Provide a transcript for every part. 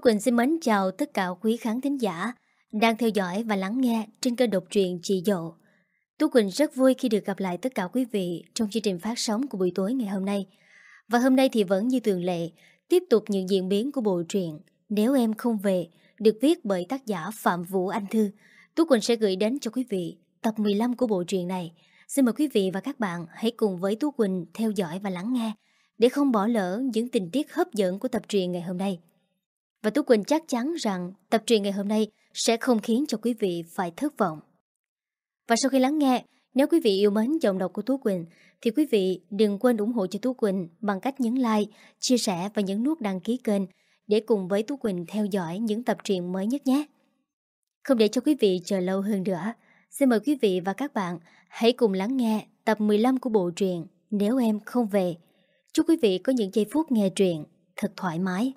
Quỳnh xin mến chào tất cả quý khán thính giả đang theo dõi và lắng nghe trên kênh độc truyện Chị Dậu. Tú Quỳnh rất vui khi được gặp lại tất cả quý vị trong chương trình phát sóng của buổi tối ngày hôm nay. Và hôm nay thì vẫn như thường lệ, tiếp tục những diễn biến của bộ truyện Nếu Em Không Về được viết bởi tác giả Phạm Vũ Anh Thư. Tú Quỳnh sẽ gửi đến cho quý vị tập 15 của bộ truyện này. Xin mời quý vị và các bạn hãy cùng với Tú Quỳnh theo dõi và lắng nghe để không bỏ lỡ những tình tiết hấp dẫn của tập truyện ngày hôm nay. Và Tú Quỳnh chắc chắn rằng tập truyện ngày hôm nay sẽ không khiến cho quý vị phải thất vọng. Và sau khi lắng nghe, nếu quý vị yêu mến giọng đọc của Tú Quỳnh thì quý vị đừng quên ủng hộ cho Tú Quỳnh bằng cách nhấn like, chia sẻ và nhấn nút đăng ký kênh để cùng với Tú Quỳnh theo dõi những tập truyện mới nhất nhé. Không để cho quý vị chờ lâu hơn nữa, xin mời quý vị và các bạn hãy cùng lắng nghe tập 15 của bộ truyện Nếu Em Không Về. Chúc quý vị có những giây phút nghe truyện thật thoải mái.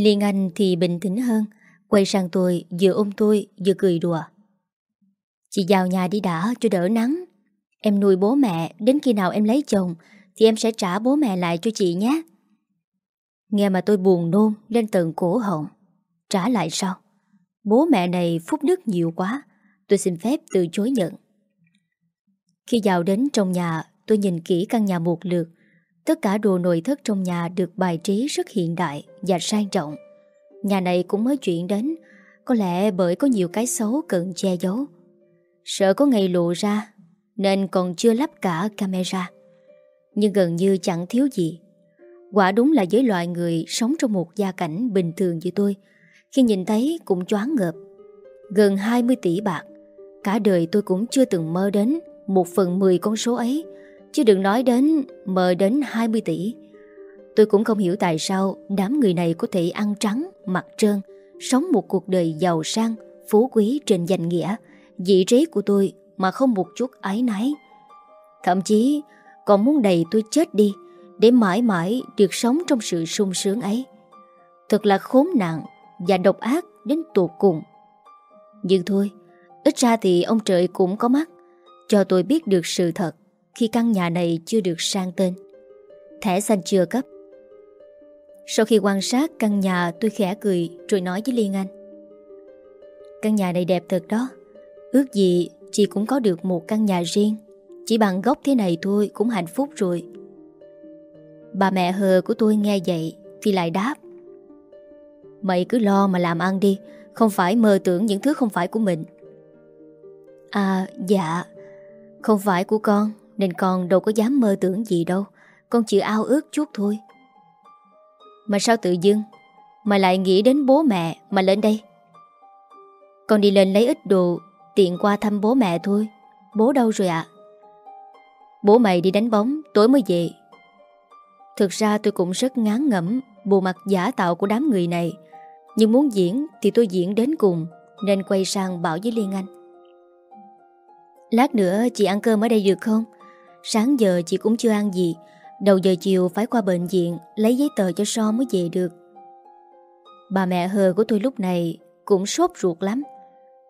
Liên Anh thì bình tĩnh hơn. Quay sang tôi, vừa ôm tôi, vừa cười đùa. Chị vào nhà đi đã, cho đỡ nắng. Em nuôi bố mẹ, Đến khi nào em lấy chồng, Thì em sẽ trả bố mẹ lại cho chị nhé. Nghe mà tôi buồn nôn, Lên tận cổ họng. Trả lại sao? Bố mẹ này phúc đức nhiều quá, Tôi xin phép từ chối nhận. Khi vào đến trong nhà, Tôi nhìn kỹ căn nhà một lượt Tất cả đồ nội thất trong nhà được bài trí rất hiện đại và sang trọng. Nhà này cũng mới chuyển đến, có lẽ bởi có nhiều cái xấu cần che giấu. Sợ có ngày lộ ra, nên còn chưa lắp cả camera. Nhưng gần như chẳng thiếu gì. Quả đúng là với loại người sống trong một gia cảnh bình thường như tôi, khi nhìn thấy cũng choáng ngợp. Gần 20 tỷ bạc, cả đời tôi cũng chưa từng mơ đến một phần 10 con số ấy, Chứ đừng nói đến, mờ đến 20 tỷ. Tôi cũng không hiểu tại sao Đám người này có thể ăn trắng Mặt trơn, Sống một cuộc đời giàu sang, Phú quý trên danh nghĩa. Vị trí của tôi mà không một chút ái náy. Thậm chí, Còn muốn đầy tôi chết đi Để mãi mãi được sống trong sự sung sướng ấy. Thật là khốn nạn Và độc ác đến tột cùng. Nhưng thôi, Ít ra thì ông trời cũng có mắt, Cho tôi biết được sự thật khi căn nhà này chưa được sang tên. Thẻ xanh chưa cấp. Sau khi quan sát căn nhà tôi khẽ cười rồi nói với Liên Anh. Căn nhà này đẹp thật đó. Ước gì chị cũng có được một căn nhà riêng. Chỉ bằng gốc thế này thôi cũng hạnh phúc rồi. Bà mẹ hờ của tôi nghe vậy thì lại đáp. Mày cứ lo mà làm ăn đi, không phải mơ tưởng những thứ không phải của mình. À, dạ, không phải của con, nên con đâu có dám mơ tưởng gì đâu. Con chỉ ao ước chút thôi. Mà sao tự dưng Mà lại nghĩ đến bố mẹ Mà lên đây? Con đi lên lấy ít đồ, Tiện qua thăm bố mẹ thôi. Bố đâu rồi ạ? Bố mày đi đánh bóng, tối mới về. Thực ra tôi cũng rất ngán ngẩm Bộ mặt giả tạo của đám người này. Nhưng muốn diễn thì tôi diễn đến cùng, Nên quay sang bảo với Liên Anh. Lát nữa chị ăn cơm ở đây được không? Sáng giờ chị cũng chưa ăn gì. Đầu giờ chiều phải qua bệnh viện, Lấy giấy tờ cho so mới về được. Bà mẹ hờ của tôi lúc này Cũng sốt ruột lắm.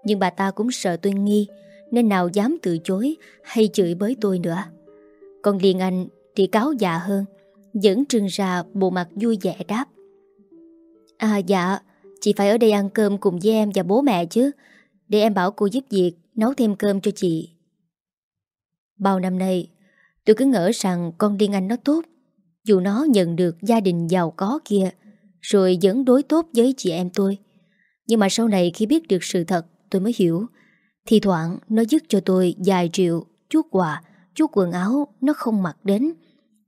Nhưng bà ta cũng sợ tôi nghi, Nên nào dám từ chối Hay chửi bới tôi nữa. Còn Liên Anh thì cáo dạ hơn Dẫn trừng ra bộ mặt vui vẻ đáp. À dạ Chị phải ở đây ăn cơm cùng với em và bố mẹ chứ, Để em bảo cô giúp việc Nấu thêm cơm cho chị. Bao năm nay Tôi cứ ngỡ rằng con điên Anh nó tốt. Dù nó nhận được gia đình giàu có kia Rồi vẫn đối tốt với chị em tôi. Nhưng mà sau này khi biết được sự thật Tôi mới hiểu. Thì thoảng nó dứt cho tôi vài triệu Chút quà, chút quần áo Nó không mặc đến.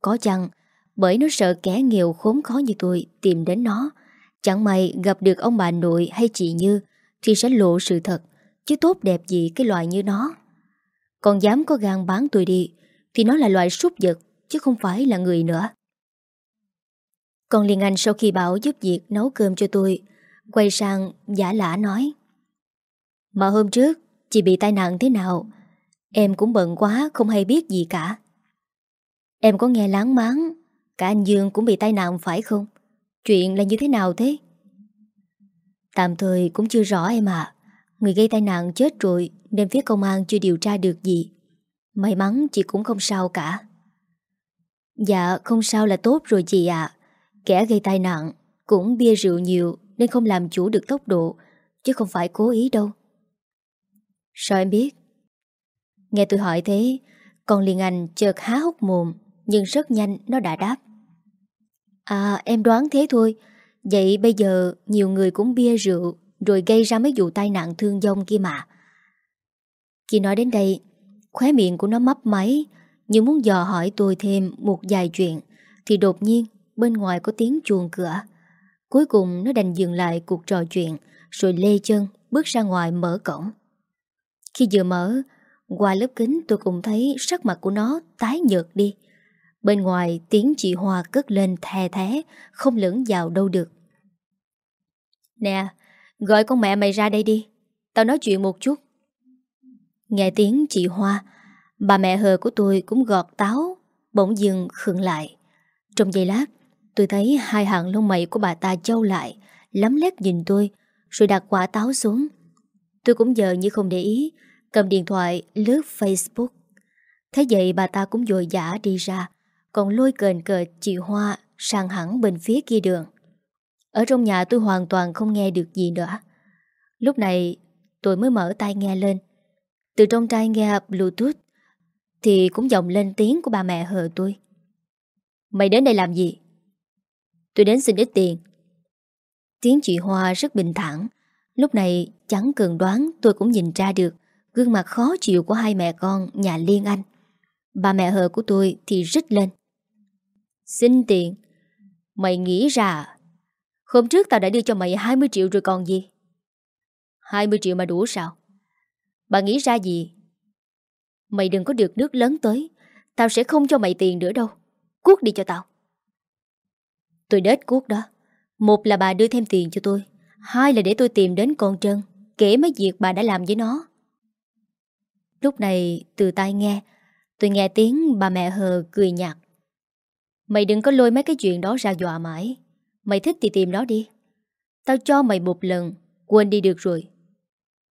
Có chăng bởi nó sợ kẻ nghèo khốn khó như tôi Tìm đến nó. Chẳng may gặp được ông bà nội hay chị Như Thì sẽ lộ sự thật Chứ tốt đẹp gì cái loại như nó. Còn dám có gan bán tôi đi thì nó là loại súc vật, Chứ không phải là người nữa. Còn Liên Anh sau khi bảo giúp việc nấu cơm cho tôi, Quay sang giả lả nói, Mà hôm trước, Chị bị tai nạn thế nào? Em cũng bận quá, không hay biết gì cả. Em có nghe láng máng, Cả anh Dương cũng bị tai nạn phải không? Chuyện là như thế nào thế? Tạm thời cũng chưa rõ em ạ. Người gây tai nạn chết rồi, Nên phía công an chưa điều tra được gì. May mắn chị cũng không sao cả. Dạ không sao là tốt rồi chị ạ. Kẻ gây tai nạn Cũng bia rượu nhiều Nên không làm chủ được tốc độ, Chứ không phải cố ý đâu. Sao em biết? Nghe tôi hỏi thế, Con liền Anh chợt há hốc mồm, Nhưng rất nhanh nó đã đáp. À em đoán thế thôi. Vậy bây giờ nhiều người cũng bia rượu, Rồi gây ra mấy vụ tai nạn thương vong kia mà. Khi nói đến đây Khóe miệng của nó mấp máy. Như muốn dò hỏi tôi thêm một vài chuyện, Thì đột nhiên Bên ngoài có tiếng chuồng cửa. Cuối cùng nó đành dừng lại cuộc trò chuyện, Rồi lê chân bước ra ngoài mở cổng. Khi vừa mở, Qua lớp kính tôi cũng thấy sắc mặt của nó tái nhợt đi. Bên ngoài tiếng chị Hoa cất lên thè thé, Không lẫn vào đâu được. Nè, Gọi con mẹ mày ra đây đi. Tao nói chuyện một chút. Nghe tiếng chị Hoa, Bà mẹ hờ của tôi cũng gọt táo, Bỗng dừng khựng lại. Trong giây lát, Tôi thấy hai hàng lông mày của bà ta trâu lại Lắm lét nhìn tôi, Rồi đặt quả táo xuống. Tôi cũng giờ như không để ý, Cầm điện thoại lướt Facebook. Thế vậy bà ta cũng dội dã đi ra, Còn lôi cờn cờ chị Hoa Sang hẳn bên phía kia đường. Ở trong nhà tôi hoàn toàn không nghe được gì nữa. Lúc này, tôi mới mở tai nghe lên. Từ trong tai nghe Bluetooth Thì cũng vọng lên tiếng của bà mẹ hờ tôi. Mày đến đây làm gì? Tôi đến xin ít tiền. Tiếng chị Hoa rất bình thản. Lúc này chẳng cần đoán, tôi cũng nhìn ra được Gương mặt khó chịu của hai mẹ con nhà Liên Anh. Bà mẹ hờ của tôi thì rít lên. Xin tiền. Mày nghĩ ra à? Hôm trước tao đã đưa cho mày 20 triệu rồi còn gì? 20 triệu mà đủ sao? Bà nghĩ ra gì? Mày đừng có được nước lớn tới. Tao sẽ không cho mày tiền nữa đâu. Cuốc đi cho tao. Tôi đết cuốc đó. Một là bà đưa thêm tiền cho tôi. Hai là để tôi tìm đến con Trân, Kể mấy việc bà đã làm với nó. Lúc này, từ tai nghe, Tôi nghe tiếng bà mẹ hờ cười nhạt. Mày đừng có lôi mấy cái chuyện đó ra dọa mãi. Mày thích thì tìm nó đi. Tao cho mày một lần, Quên đi được rồi.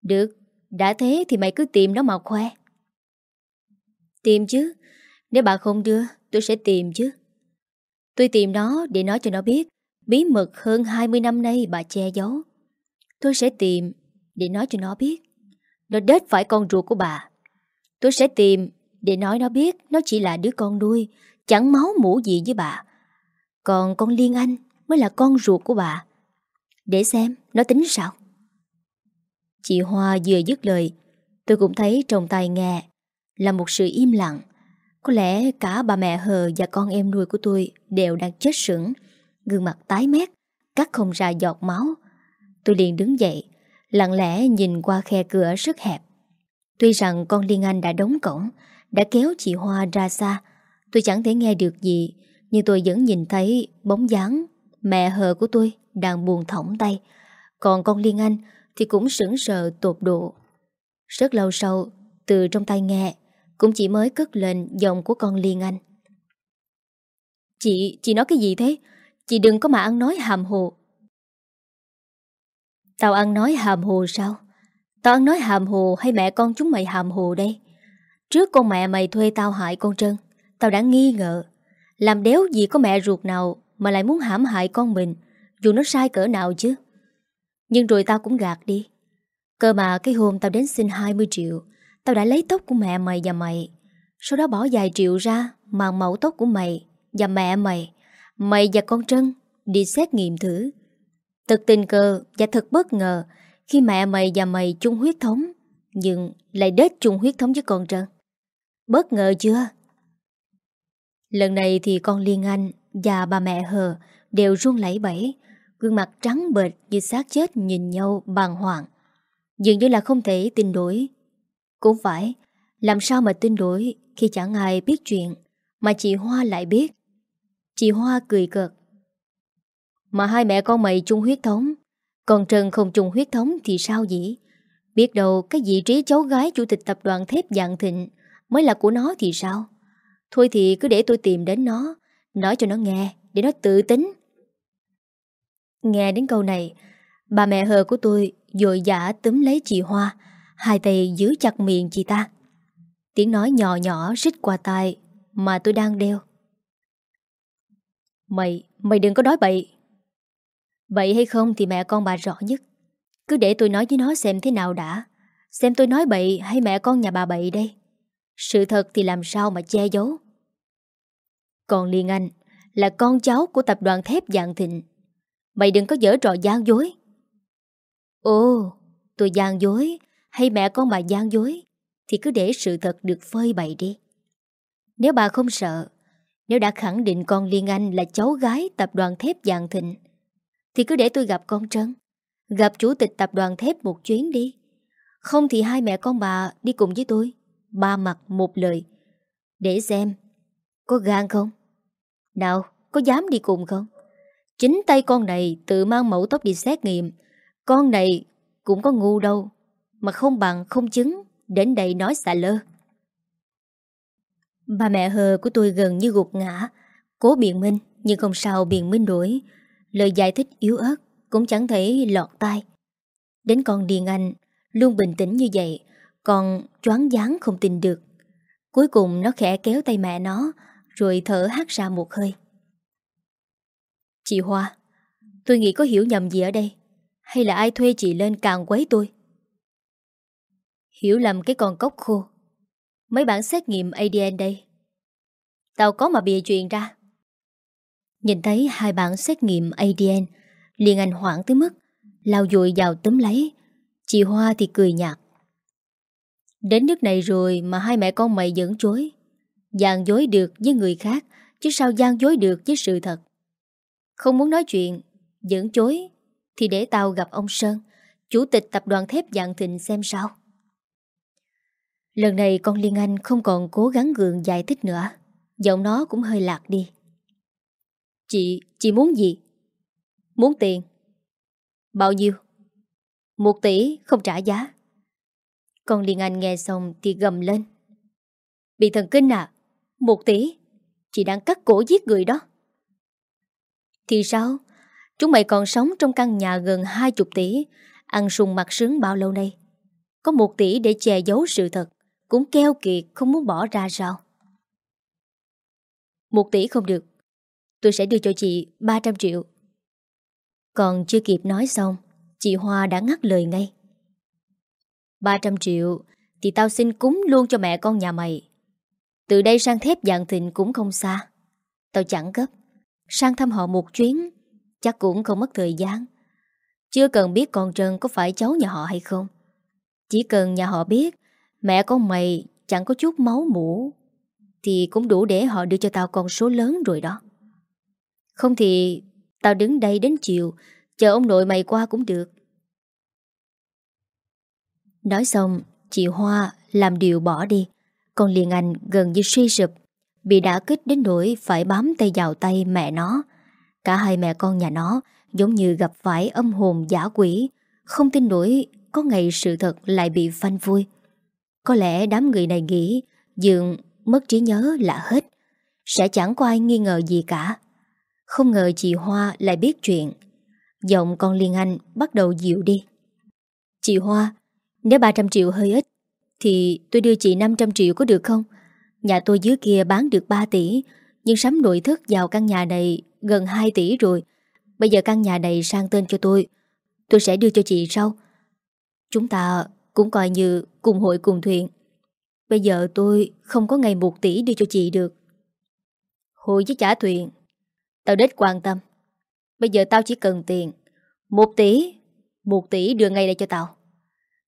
Được. Đã thế thì mày cứ tìm nó mà khoe. Tìm chứ. Nếu bà không đưa, tôi sẽ tìm chứ. Tôi tìm nó để nói cho nó biết, Bí mật hơn 20 năm nay bà che giấu. Tôi sẽ tìm Để nói cho nó biết. Nó đết phải con ruột của bà. Tôi sẽ tìm để nói nó biết Nó chỉ là đứa con nuôi, Chẳng máu mũ gì với bà. Còn con Liên Anh mới là con ruột của bà. Để xem nó tính sao. Chị Hoa vừa dứt lời, Tôi cũng thấy trong tai nghe Là một sự im lặng. Có lẽ cả bà mẹ hờ và con em nuôi của tôi Đều đang chết sững, Gương mặt tái mét, Cắt không ra giọt máu. Tôi liền đứng dậy, Lặng lẽ nhìn qua khe cửa rất hẹp. Tuy rằng con Liên Anh đã đóng cổng, Đã kéo chị Hoa ra xa, Tôi chẳng thể nghe được gì, Nhưng tôi vẫn nhìn thấy bóng dáng Mẹ hờ của tôi đang buồn thỏng tay. Còn con Liên Anh thì cũng sững sờ tột độ Rất lâu sau Từ trong tay nghe Cũng chỉ mới cất lên giọng của con Liên Anh Chị, chị nói cái gì thế? Chị đừng có mà ăn nói hàm hồ Tao ăn nói hàm hồ sao? Tao ăn nói hàm hồ hay mẹ con chúng mày hàm hồ đây? Trước con mẹ mày thuê tao hại con Trân Tao đã nghi ngờ Làm đéo gì có mẹ ruột nào Mà lại muốn hãm hại con mình Dù nó sai cỡ nào chứ nhưng rồi tao cũng gạt đi. Cơ mà cái hôm tao đến xin 20 triệu, Tao đã lấy tóc của mẹ mày và mày. Sau đó bỏ vài triệu ra mang mẫu tóc của mày Và mẹ mày Mày và con Trân Đi xét nghiệm thử. Thật tình cờ và thật bất ngờ Khi mẹ mày và mày chung huyết thống, Nhưng lại đết chung huyết thống với con Trân. Bất ngờ chưa? Lần này thì con Liên Anh Và bà mẹ hờ Đều run lẩy bẩy Gương mặt trắng bệch như xác chết nhìn nhau bàng hoàng. Dường như là không thể tin đổi Cũng phải, Làm sao mà tin đổi Khi chẳng ai biết chuyện Mà chị Hoa lại biết? Chị Hoa cười cợt. Mà hai mẹ con mày chung huyết thống, Còn Trần không chung huyết thống thì sao vậy? Biết đâu cái vị trí cháu gái chủ tịch tập đoàn thép dạng thịnh Mới là của nó thì sao? Thôi thì cứ để tôi tìm đến nó, Nói cho nó nghe, Để nó tự tính. Nghe đến câu này Bà mẹ hờ của tôi dội dã túm lấy chị Hoa Hai tay giữ chặt miệng chị ta. Tiếng nói nhỏ nhỏ rít qua tai Mà tôi đang đeo. Mày, mày đừng có nói bậy. Bậy hay không thì mẹ con bà rõ nhất. Cứ để tôi nói với nó xem thế nào đã. Xem tôi nói bậy hay mẹ con nhà bà bậy đây. Sự thật thì làm sao mà che giấu? Còn Liên Anh Là con cháu của tập đoàn thép dạng thịnh Mày đừng có dở trò gian dối. Ồ, Tôi gian dối. Hay mẹ con bà gian dối, Thì cứ để sự thật được phơi bày đi. Nếu bà không sợ, Nếu đã khẳng định con Liên Anh Là cháu gái tập đoàn thép Giàng thịnh, Thì cứ để tôi gặp con Trân, Gặp chủ tịch tập đoàn thép một chuyến đi. Không thì hai mẹ con bà đi cùng với tôi, Ba mặt một lời, Để xem Có gan không. Nào, có dám đi cùng không? Chính tay con này tự mang mẫu tóc đi xét nghiệm. Con này cũng có ngu đâu, Mà không bằng không chứng, Đến đây nói xả lơ. Bà mẹ hờ của tôi gần như gục ngã, Cố biện minh, Nhưng không sao biện minh đuổi Lời giải thích yếu ớt Cũng chẳng thể lọt tai. Đến con Điền Anh, Luôn bình tĩnh như vậy, Còn choáng dáng không tin được. Cuối cùng nó khẽ kéo tay mẹ nó, Rồi thở hát ra một hơi. Chị Hoa, Tôi nghĩ có hiểu nhầm gì ở đây, Hay là ai thuê chị lên càng quấy tôi? Hiểu lầm cái con cốc khô. Mấy bản xét nghiệm ADN đây. Tao có mà bịa chuyện ra. Nhìn thấy hai bản xét nghiệm ADN liền anh hoảng tới mức, Lao dội vào tấm lấy. Chị Hoa thì cười nhạt. Đến nước này rồi mà hai mẹ con mày vẫn chối. Giàn dối được với người khác, Chứ sao gian dối được với sự thật? Không muốn nói chuyện dẫn chối Thì để tao gặp ông Sơn Chủ tịch tập đoàn thép dạng thịnh xem sao Lần này con Liên Anh không còn cố gắng gượng giải thích nữa Giọng nó cũng hơi lạc đi Chị, chị muốn gì? Muốn tiền Bao nhiêu? Một tỷ không trả giá Con Liên Anh nghe xong thì gầm lên Bị thần kinh à? Một tỷ? Chị đang cắt cổ giết người đó thì sao? Chúng mày còn sống trong căn nhà gần hai chục tỷ, Ăn sùng mặt sướng bao lâu nay? Có một tỷ để che giấu sự thật, Cũng keo kiệt không muốn bỏ ra sao? Một tỷ không được. Tôi sẽ đưa cho chị 300 triệu. Còn chưa kịp nói xong, Chị Hoa đã ngắt lời ngay. 300 triệu Thì tao xin cúng luôn cho mẹ con nhà mày. Từ đây sang thép dạng thịnh cũng không xa. Tao chẳng gấp. Sang thăm họ một chuyến, Chắc cũng không mất thời gian. Chưa cần biết con Trần có phải cháu nhà họ hay không. Chỉ cần nhà họ biết Mẹ con mày chẳng có chút máu mũ Thì cũng đủ để họ đưa cho tao con số lớn rồi đó. Không thì Tao đứng đây đến chiều, Chờ ông nội mày qua cũng được. Nói xong, Chị Hoa làm điều bỏ đi. Còn liền anh gần như suy sụp. Bị đã kích đến nỗi phải bám tay vào tay mẹ nó. Cả hai mẹ con nhà nó Giống như gặp phải âm hồn giả quỷ. Không tin nổi Có ngày sự thật lại bị phanh vui Có lẽ đám người này nghĩ Dường mất trí nhớ là hết. Sẽ chẳng có ai nghi ngờ gì cả. Không ngờ chị Hoa lại biết chuyện. Giọng con Liên Anh bắt đầu dịu đi. Chị Hoa, Nếu 300 triệu hơi ít, Thì tôi đưa chị 500 triệu có được không? Nhà tôi dưới kia bán được 3 tỷ, Nhưng sắm nội thất vào căn nhà này Gần 2 tỷ rồi. Bây giờ căn nhà này sang tên cho tôi Tôi sẽ đưa cho chị sau. Chúng ta cũng coi như cùng hội cùng thuyền. Bây giờ tôi không có ngày 1 tỷ đưa cho chị được. Hội với trả thuyền. Tao đếch quan tâm. Bây giờ tao chỉ cần tiền. Một tỷ Một tỷ đưa ngay đây cho tao.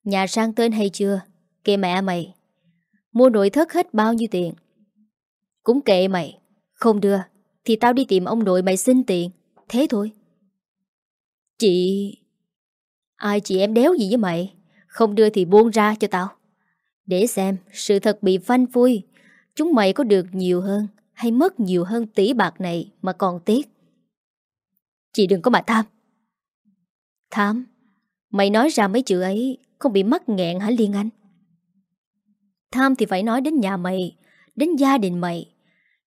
Nhà sang tên hay chưa? Kệ mẹ mày. Mua nội thất hết bao nhiêu tiền? Cũng kệ mày. Không đưa, Thì tao đi tìm ông nội mày xin tiền. Thế thôi. Chị Ai chị em đéo gì với mày? Không đưa thì buông ra cho tao. Để xem, sự thật bị phanh phui. Chúng mày có được nhiều hơn Hay mất nhiều hơn tỷ bạc này Mà còn tiếc? Chị đừng có mà tham. Tham? Mày nói ra mấy chữ ấy Không bị mắc nghẹn hả Liên Anh? Tham thì phải nói đến nhà mày, Đến gia đình mày.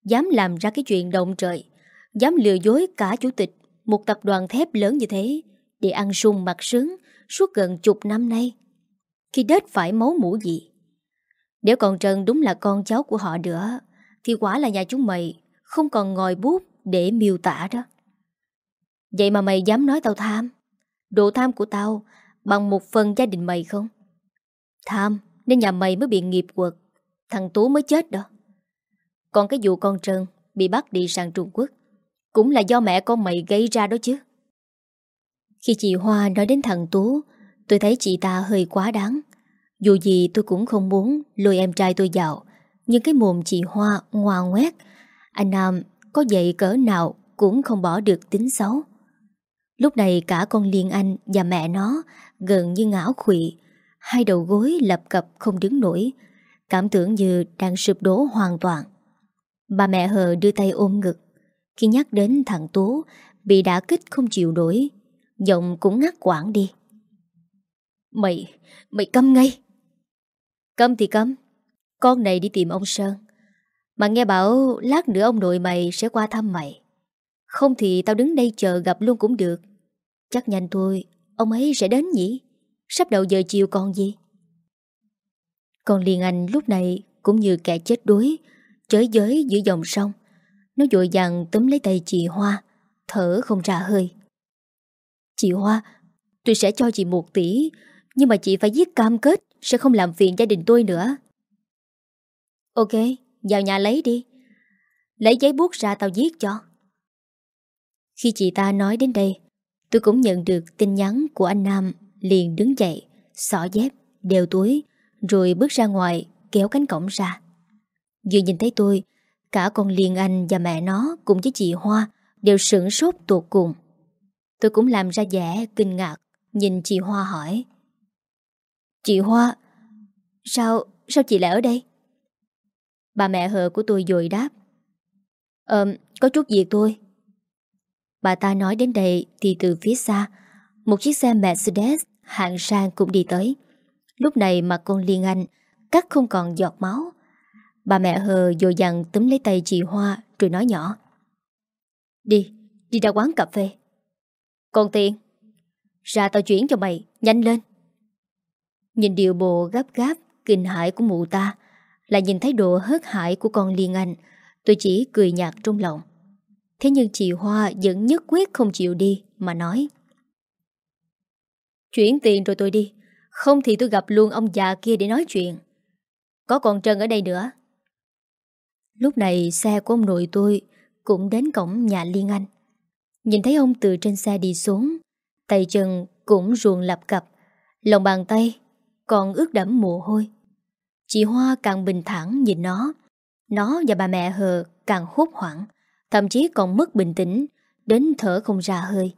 Dám làm ra cái chuyện động trời, Dám lừa dối cả chủ tịch, Một tập đoàn thép lớn như thế, Để ăn sung mặc sướng Suốt gần chục năm nay. Khi đết phải máu mũ gì? Nếu còn Trần đúng là con cháu của họ nữa, Thì quả là nhà chúng mày Không còn ngòi bút để miêu tả đó. Vậy mà mày dám nói tao tham? Độ tham của tao Bằng một phần gia đình mày không? Tham. Nên nhà mày mới bị nghiệp quật. Thằng Tú mới chết đó. Còn cái vụ con trơn Bị bắt đi sang Trung Quốc, Cũng là do mẹ con mày gây ra đó chứ. Khi chị Hoa nói đến thằng Tú, Tôi thấy chị ta hơi quá đáng. Dù gì tôi cũng không muốn Lôi em trai tôi vào, Nhưng cái mồm chị Hoa ngoa ngoét. Anh Nam có dậy cỡ nào Cũng không bỏ được tính xấu. Lúc này cả con Liên Anh Và mẹ nó gần như ngã khụy Hai đầu gối lập cập không đứng nổi. Cảm tưởng như đang sụp đổ hoàn toàn. Bà mẹ hờ đưa tay ôm ngực. Khi nhắc đến thằng Tú Bị đã kích không chịu nổi. Giọng cũng ngắt quãng đi. Mày, mày câm ngay. Câm thì câm. Con này đi tìm ông Sơn. Mà nghe bảo lát nữa ông nội mày sẽ qua thăm mày. Không thì tao đứng đây chờ gặp luôn cũng được. Chắc nhanh thôi Ông ấy sẽ đến nhỉ? Sắp đầu giờ chiều còn gì? Còn Liên Anh lúc này Cũng như kẻ chết đuối, Chới giới giữa dòng sông. Nó dội dàng túm lấy tay chị Hoa, Thở không ra hơi. Chị Hoa, Tôi sẽ cho chị một tỷ, Nhưng mà chị phải viết cam kết Sẽ không làm phiền gia đình tôi nữa. Ok, Vào nhà lấy đi. Lấy giấy bút ra tao viết cho. Khi chị ta nói đến đây, Tôi cũng nhận được tin nhắn của anh Nam liền đứng dậy, xỏ dép, đeo túi, rồi bước ra ngoài, kéo cánh cổng ra. Vừa nhìn thấy tôi, cả con Liên Anh và mẹ nó cùng với chị Hoa đều sửng sốt tột cùng. Tôi cũng làm ra vẻ kinh ngạc, nhìn chị Hoa hỏi. Chị Hoa, sao, sao chị lại ở đây? Bà mẹ hờ của tôi dồi đáp. Ờm, có chút việc thôi. Bà ta nói đến đây thì từ phía xa, một chiếc xe Mercedes hạng sang cũng đi tới. Lúc này mặt con Liên Anh cắt không còn giọt máu. Bà mẹ hờ dồ dằn túm lấy tay chị Hoa rồi nói nhỏ. Đi, đi ra quán cà phê. Còn tiền? Ra tao chuyển cho mày, nhanh lên. Nhìn điều bộ gấp gáp, kinh hãi của mụ ta, lại nhìn thấy độ hớt hải của con Liên Anh, tôi chỉ cười nhạt trong lòng. Thế nhưng chị Hoa vẫn nhất quyết không chịu đi mà nói. Chuyển tiền rồi tôi đi. Không thì tôi gặp luôn ông già kia để nói chuyện. Có còn Trân ở đây nữa. Lúc này xe của ông nội tôi Cũng đến cổng nhà Liên Anh. Nhìn thấy ông từ trên xe đi xuống, Tay chân cũng ruồn lập cập, Lòng bàn tay Còn ướt đẫm mồ hôi. Chị Hoa càng bình thản nhìn nó. Nó và bà mẹ hờ càng hốt hoảng, Thậm chí còn mất bình tĩnh Đến thở không ra hơi.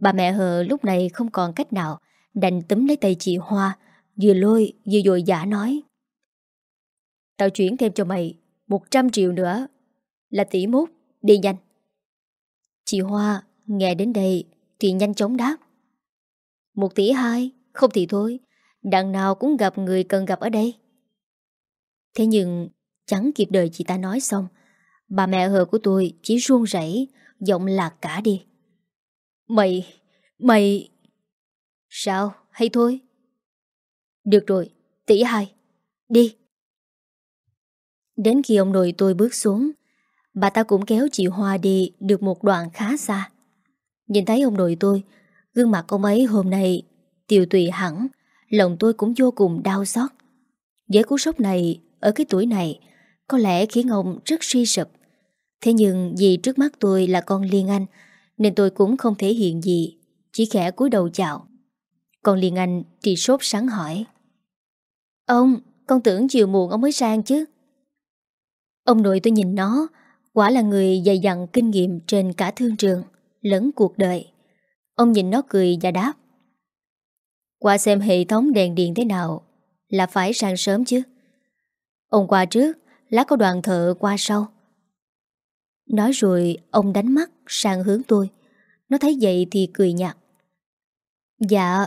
Bà mẹ hờ lúc này không còn cách nào, Đành túm lấy tay chị Hoa, Vừa lôi vừa dội giả nói. Tao chuyển thêm cho mày 100 triệu nữa, Là tỷ mốt, Đi nhanh. Chị Hoa nghe đến đây Thì nhanh chóng đáp. Một tỷ hai, Không thì thôi, Đằng nào cũng gặp người cần gặp ở đây. Thế nhưng, Chẳng kịp đời chị ta nói xong, Bà mẹ hờ của tôi chỉ ruông rảy Giọng lạc cả đi. Mày, mày... Sao, hay thôi? Được rồi, tỷ hai, đi. Đến khi ông nội tôi bước xuống, bà ta cũng kéo chị Hoa đi được một đoạn khá xa. Nhìn thấy ông nội tôi, gương mặt ông ấy hôm nay tiều tụy hẳn, lòng tôi cũng vô cùng đau xót. Với cú sốc này, ở cái tuổi này, có lẽ khiến ông rất suy sụp. Thế nhưng vì trước mắt tôi là con Liên Anh, nên tôi cũng không thể hiện gì Chỉ khẽ cúi đầu chào. Còn Liên Anh thì sốt sáng hỏi. Ông, con tưởng chiều muộn ông mới sang chứ. Ông nội tôi nhìn nó Quả là người dày dặn kinh nghiệm trên cả thương trường Lẫn cuộc đời. Ông nhìn nó cười và đáp. Qua xem hệ thống đèn điện thế nào Là phải sang sớm chứ. Ông qua trước Lá có đoàn thợ qua sau. Nói rồi ông đánh mắt sang hướng tôi. Nó thấy vậy thì cười nhạt. Dạ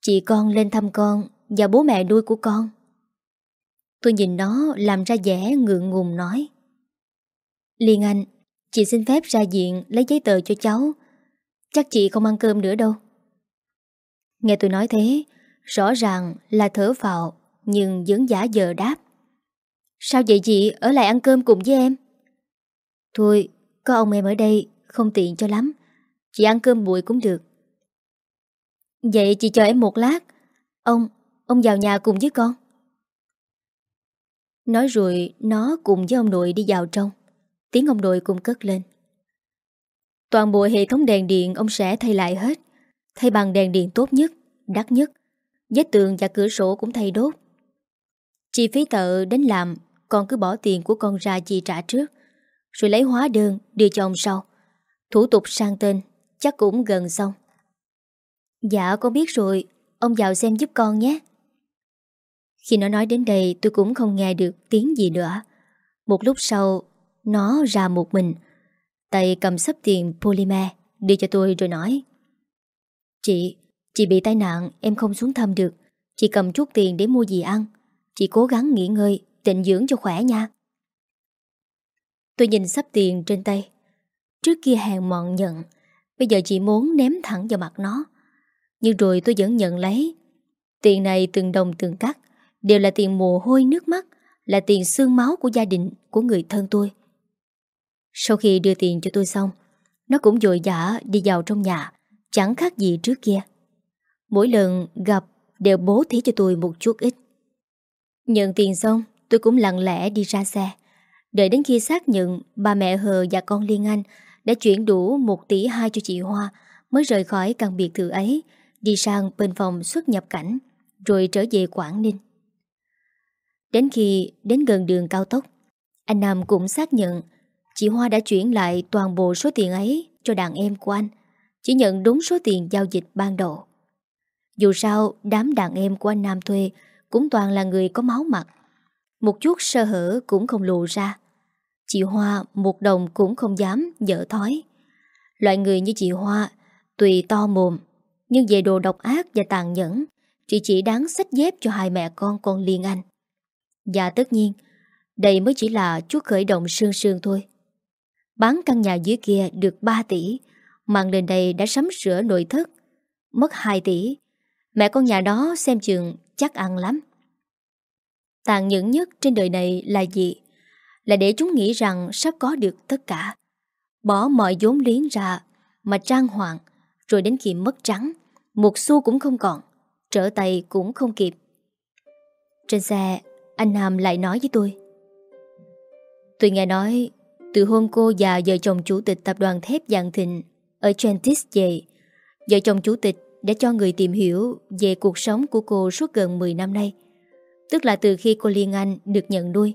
Chị con lên thăm con Và bố mẹ nuôi của con. Tôi nhìn nó làm ra vẻ ngượng ngùng nói. Liên Anh, Chị xin phép ra diện lấy giấy tờ cho cháu. Chắc chị không ăn cơm nữa đâu. Nghe tôi nói thế, Rõ ràng là thở vào Nhưng vẫn giả giờ đáp. Sao vậy chị? Ở lại ăn cơm cùng với em? Thôi, Có ông em ở đây không tiện cho lắm. Chị ăn cơm bụi cũng được. Vậy chị chờ em một lát. Ông, ông vào nhà cùng với con. Nói rồi nó cùng với ông nội đi vào trong. Tiếng ông nội cũng cất lên. Toàn bộ hệ thống đèn điện ông sẽ thay lại hết. Thay bằng đèn điện tốt nhất, đắt nhất. Vết tường và cửa sổ cũng thay đốt. Chi phí thợ đến làm Con cứ bỏ tiền của con ra chi trả trước. Rồi lấy hóa đơn đưa cho ông sau. Thủ tục sang tên Chắc cũng gần xong. Dạ con biết rồi. Ông vào xem giúp con nhé. Khi nó nói đến đây tôi cũng không nghe được tiếng gì nữa. Một lúc sau Nó ra một mình. Tay cầm sắp tiền polymer Đưa cho tôi rồi nói. Chị, chị bị tai nạn Em không xuống thăm được. Chị cầm chút tiền để mua gì ăn. Chị cố gắng nghỉ ngơi, tịnh dưỡng cho khỏe nha. Tôi nhìn sắp tiền trên tay. Trước kia hàng mọn nhận, Bây giờ chị muốn ném thẳng vào mặt nó. Nhưng rồi tôi vẫn nhận lấy. Tiền này từng đồng từng cắt, Đều là tiền mồ hôi nước mắt, Là tiền xương máu của gia đình, Của người thân tôi. Sau khi đưa tiền cho tôi xong, Nó cũng dội dã đi vào trong nhà, Chẳng khác gì trước kia. Mỗi lần gặp Đều bố thí cho tôi một chút ít. Nhận tiền xong, Tôi cũng lặng lẽ đi ra xe. Đợi đến khi xác nhận Bà mẹ Hờ và con Liên Anh đã chuyển đủ 1 tỷ 2 cho chị Hoa, Mới rời khỏi căn biệt thự ấy, Đi sang bên phòng xuất nhập cảnh, Rồi trở về Quảng Ninh. Đến khi đến gần đường cao tốc, Anh Nam cũng xác nhận Chị Hoa đã chuyển lại toàn bộ số tiền ấy Cho đàn em của anh, Chỉ nhận đúng số tiền giao dịch ban đầu. Dù sao, đám đàn em của anh Nam thuê Cũng toàn là người có máu mặt, Một chút sơ hở cũng không lộ ra. Chị Hoa một đồng cũng không dám dở thói. Loại người như chị Hoa, Tùy to mồm, Nhưng về đồ độc ác và tàn nhẫn, Chị chỉ đáng sách dép cho hai mẹ con con Liên Anh. Và tất nhiên, Đây mới chỉ là chút khởi động sương sương thôi. Bán căn nhà dưới kia được 3 tỷ, Mang lên đây đã sắm sửa nội thất, Mất 2 tỷ. Mẹ con nhà đó xem chừng chắc ăn lắm. Tàn nhẫn nhất trên đời này là gì? Là để chúng nghĩ rằng sắp có được tất cả. Bỏ mọi vốn liếng ra Mà trang hoàng, Rồi đến khi mất trắng, Một xu cũng không còn, Trở tay cũng không kịp. Trên xe, Anh Nam lại nói với tôi. Tôi nghe nói, Từ hôm cô và vợ chồng chủ tịch tập đoàn thép Giang Thịnh Ở Gentis về, Vợ chồng chủ tịch đã cho người tìm hiểu Về cuộc sống của cô suốt gần 10 năm nay. Tức là từ khi cô Liên Anh được nhận nuôi.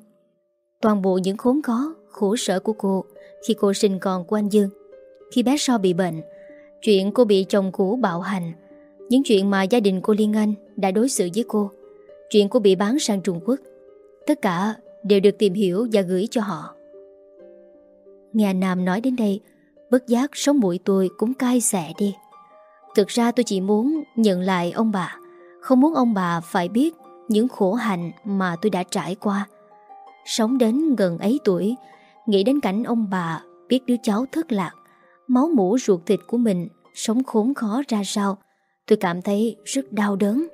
Toàn bộ những khốn khó, khổ sở của cô Khi cô sinh con của anh Dương. Khi bé So bị bệnh Chuyện cô bị chồng cũ bạo hành Những chuyện mà gia đình cô Liên Anh Đã đối xử với cô Chuyện cô bị bán sang Trung Quốc Tất cả đều được tìm hiểu và gửi cho họ. Nghe Nam nói đến đây Bất giác sống mũi tôi cũng cay xẻ đi. Thực ra tôi chỉ muốn nhận lại ông bà Không muốn ông bà phải biết Những khổ hạnh mà tôi đã trải qua. Sống đến gần ấy tuổi, Nghĩ đến cảnh ông bà, Biết đứa cháu thất lạc, Máu mũ ruột thịt của mình, Sống khốn khó ra sao, Tôi cảm thấy rất đau đớn.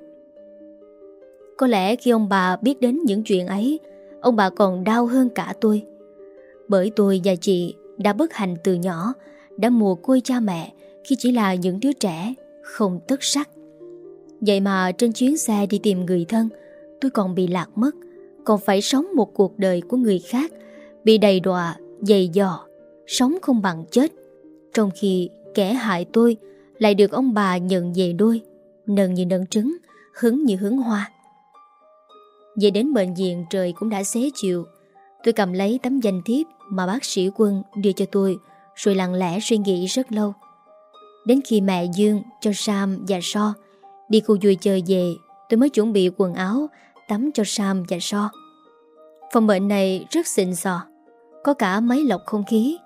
Có lẽ khi ông bà biết đến những chuyện ấy, Ông bà còn đau hơn cả tôi. Bởi tôi và chị Đã bất hạnh từ nhỏ, Đã mùa côi cha mẹ Khi chỉ là những đứa trẻ Không tất sắc. Vậy mà trên chuyến xe đi tìm người thân, Tôi còn bị lạc mất còn phải sống một cuộc đời của người khác, bị đầy đọa, dày dò, sống không bằng chết. Trong khi kẻ hại tôi lại được ông bà nhận về đôi, nần như nần trứng, hứng như hứng hoa. Về đến bệnh viện trời cũng đã xế chiều, tôi cầm lấy tấm danh thiếp mà bác sĩ quân đưa cho tôi, rồi lặng lẽ suy nghĩ rất lâu. Đến khi mẹ Dương cho Sam và So đi khu vui chơi về, tôi mới chuẩn bị quần áo tắm cho Sam và So. Phòng bệnh này rất xịn sò, có cả máy lọc không khí.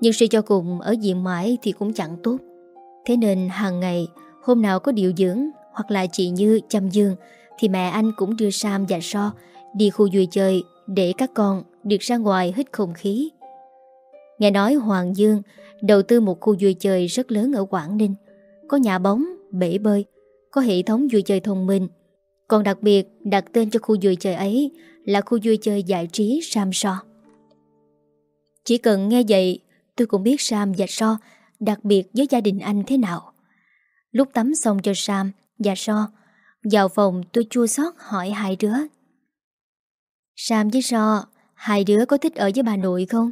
Nhưng suy cho cùng ở diện mãi thì cũng chẳng tốt. Thế nên hàng ngày, hôm nào có điều dưỡng hoặc là chị Như chăm dương thì mẹ anh cũng đưa Sam và So đi khu vui chơi để các con được ra ngoài hít không khí. Nghe nói Hoàng Dương đầu tư một khu vui chơi rất lớn ở Quảng Ninh, có nhà bóng, bể bơi, có hệ thống vui chơi thông minh. Còn đặc biệt đặt tên cho khu vui chơi ấy là khu vui chơi giải trí Sam So. Chỉ cần nghe vậy, tôi cũng biết Sam và So đặc biệt với gia đình anh thế nào. Lúc tắm xong cho Sam và So, vào phòng tôi chua xót hỏi hai đứa. Sam với So, hai đứa có thích ở với bà nội không?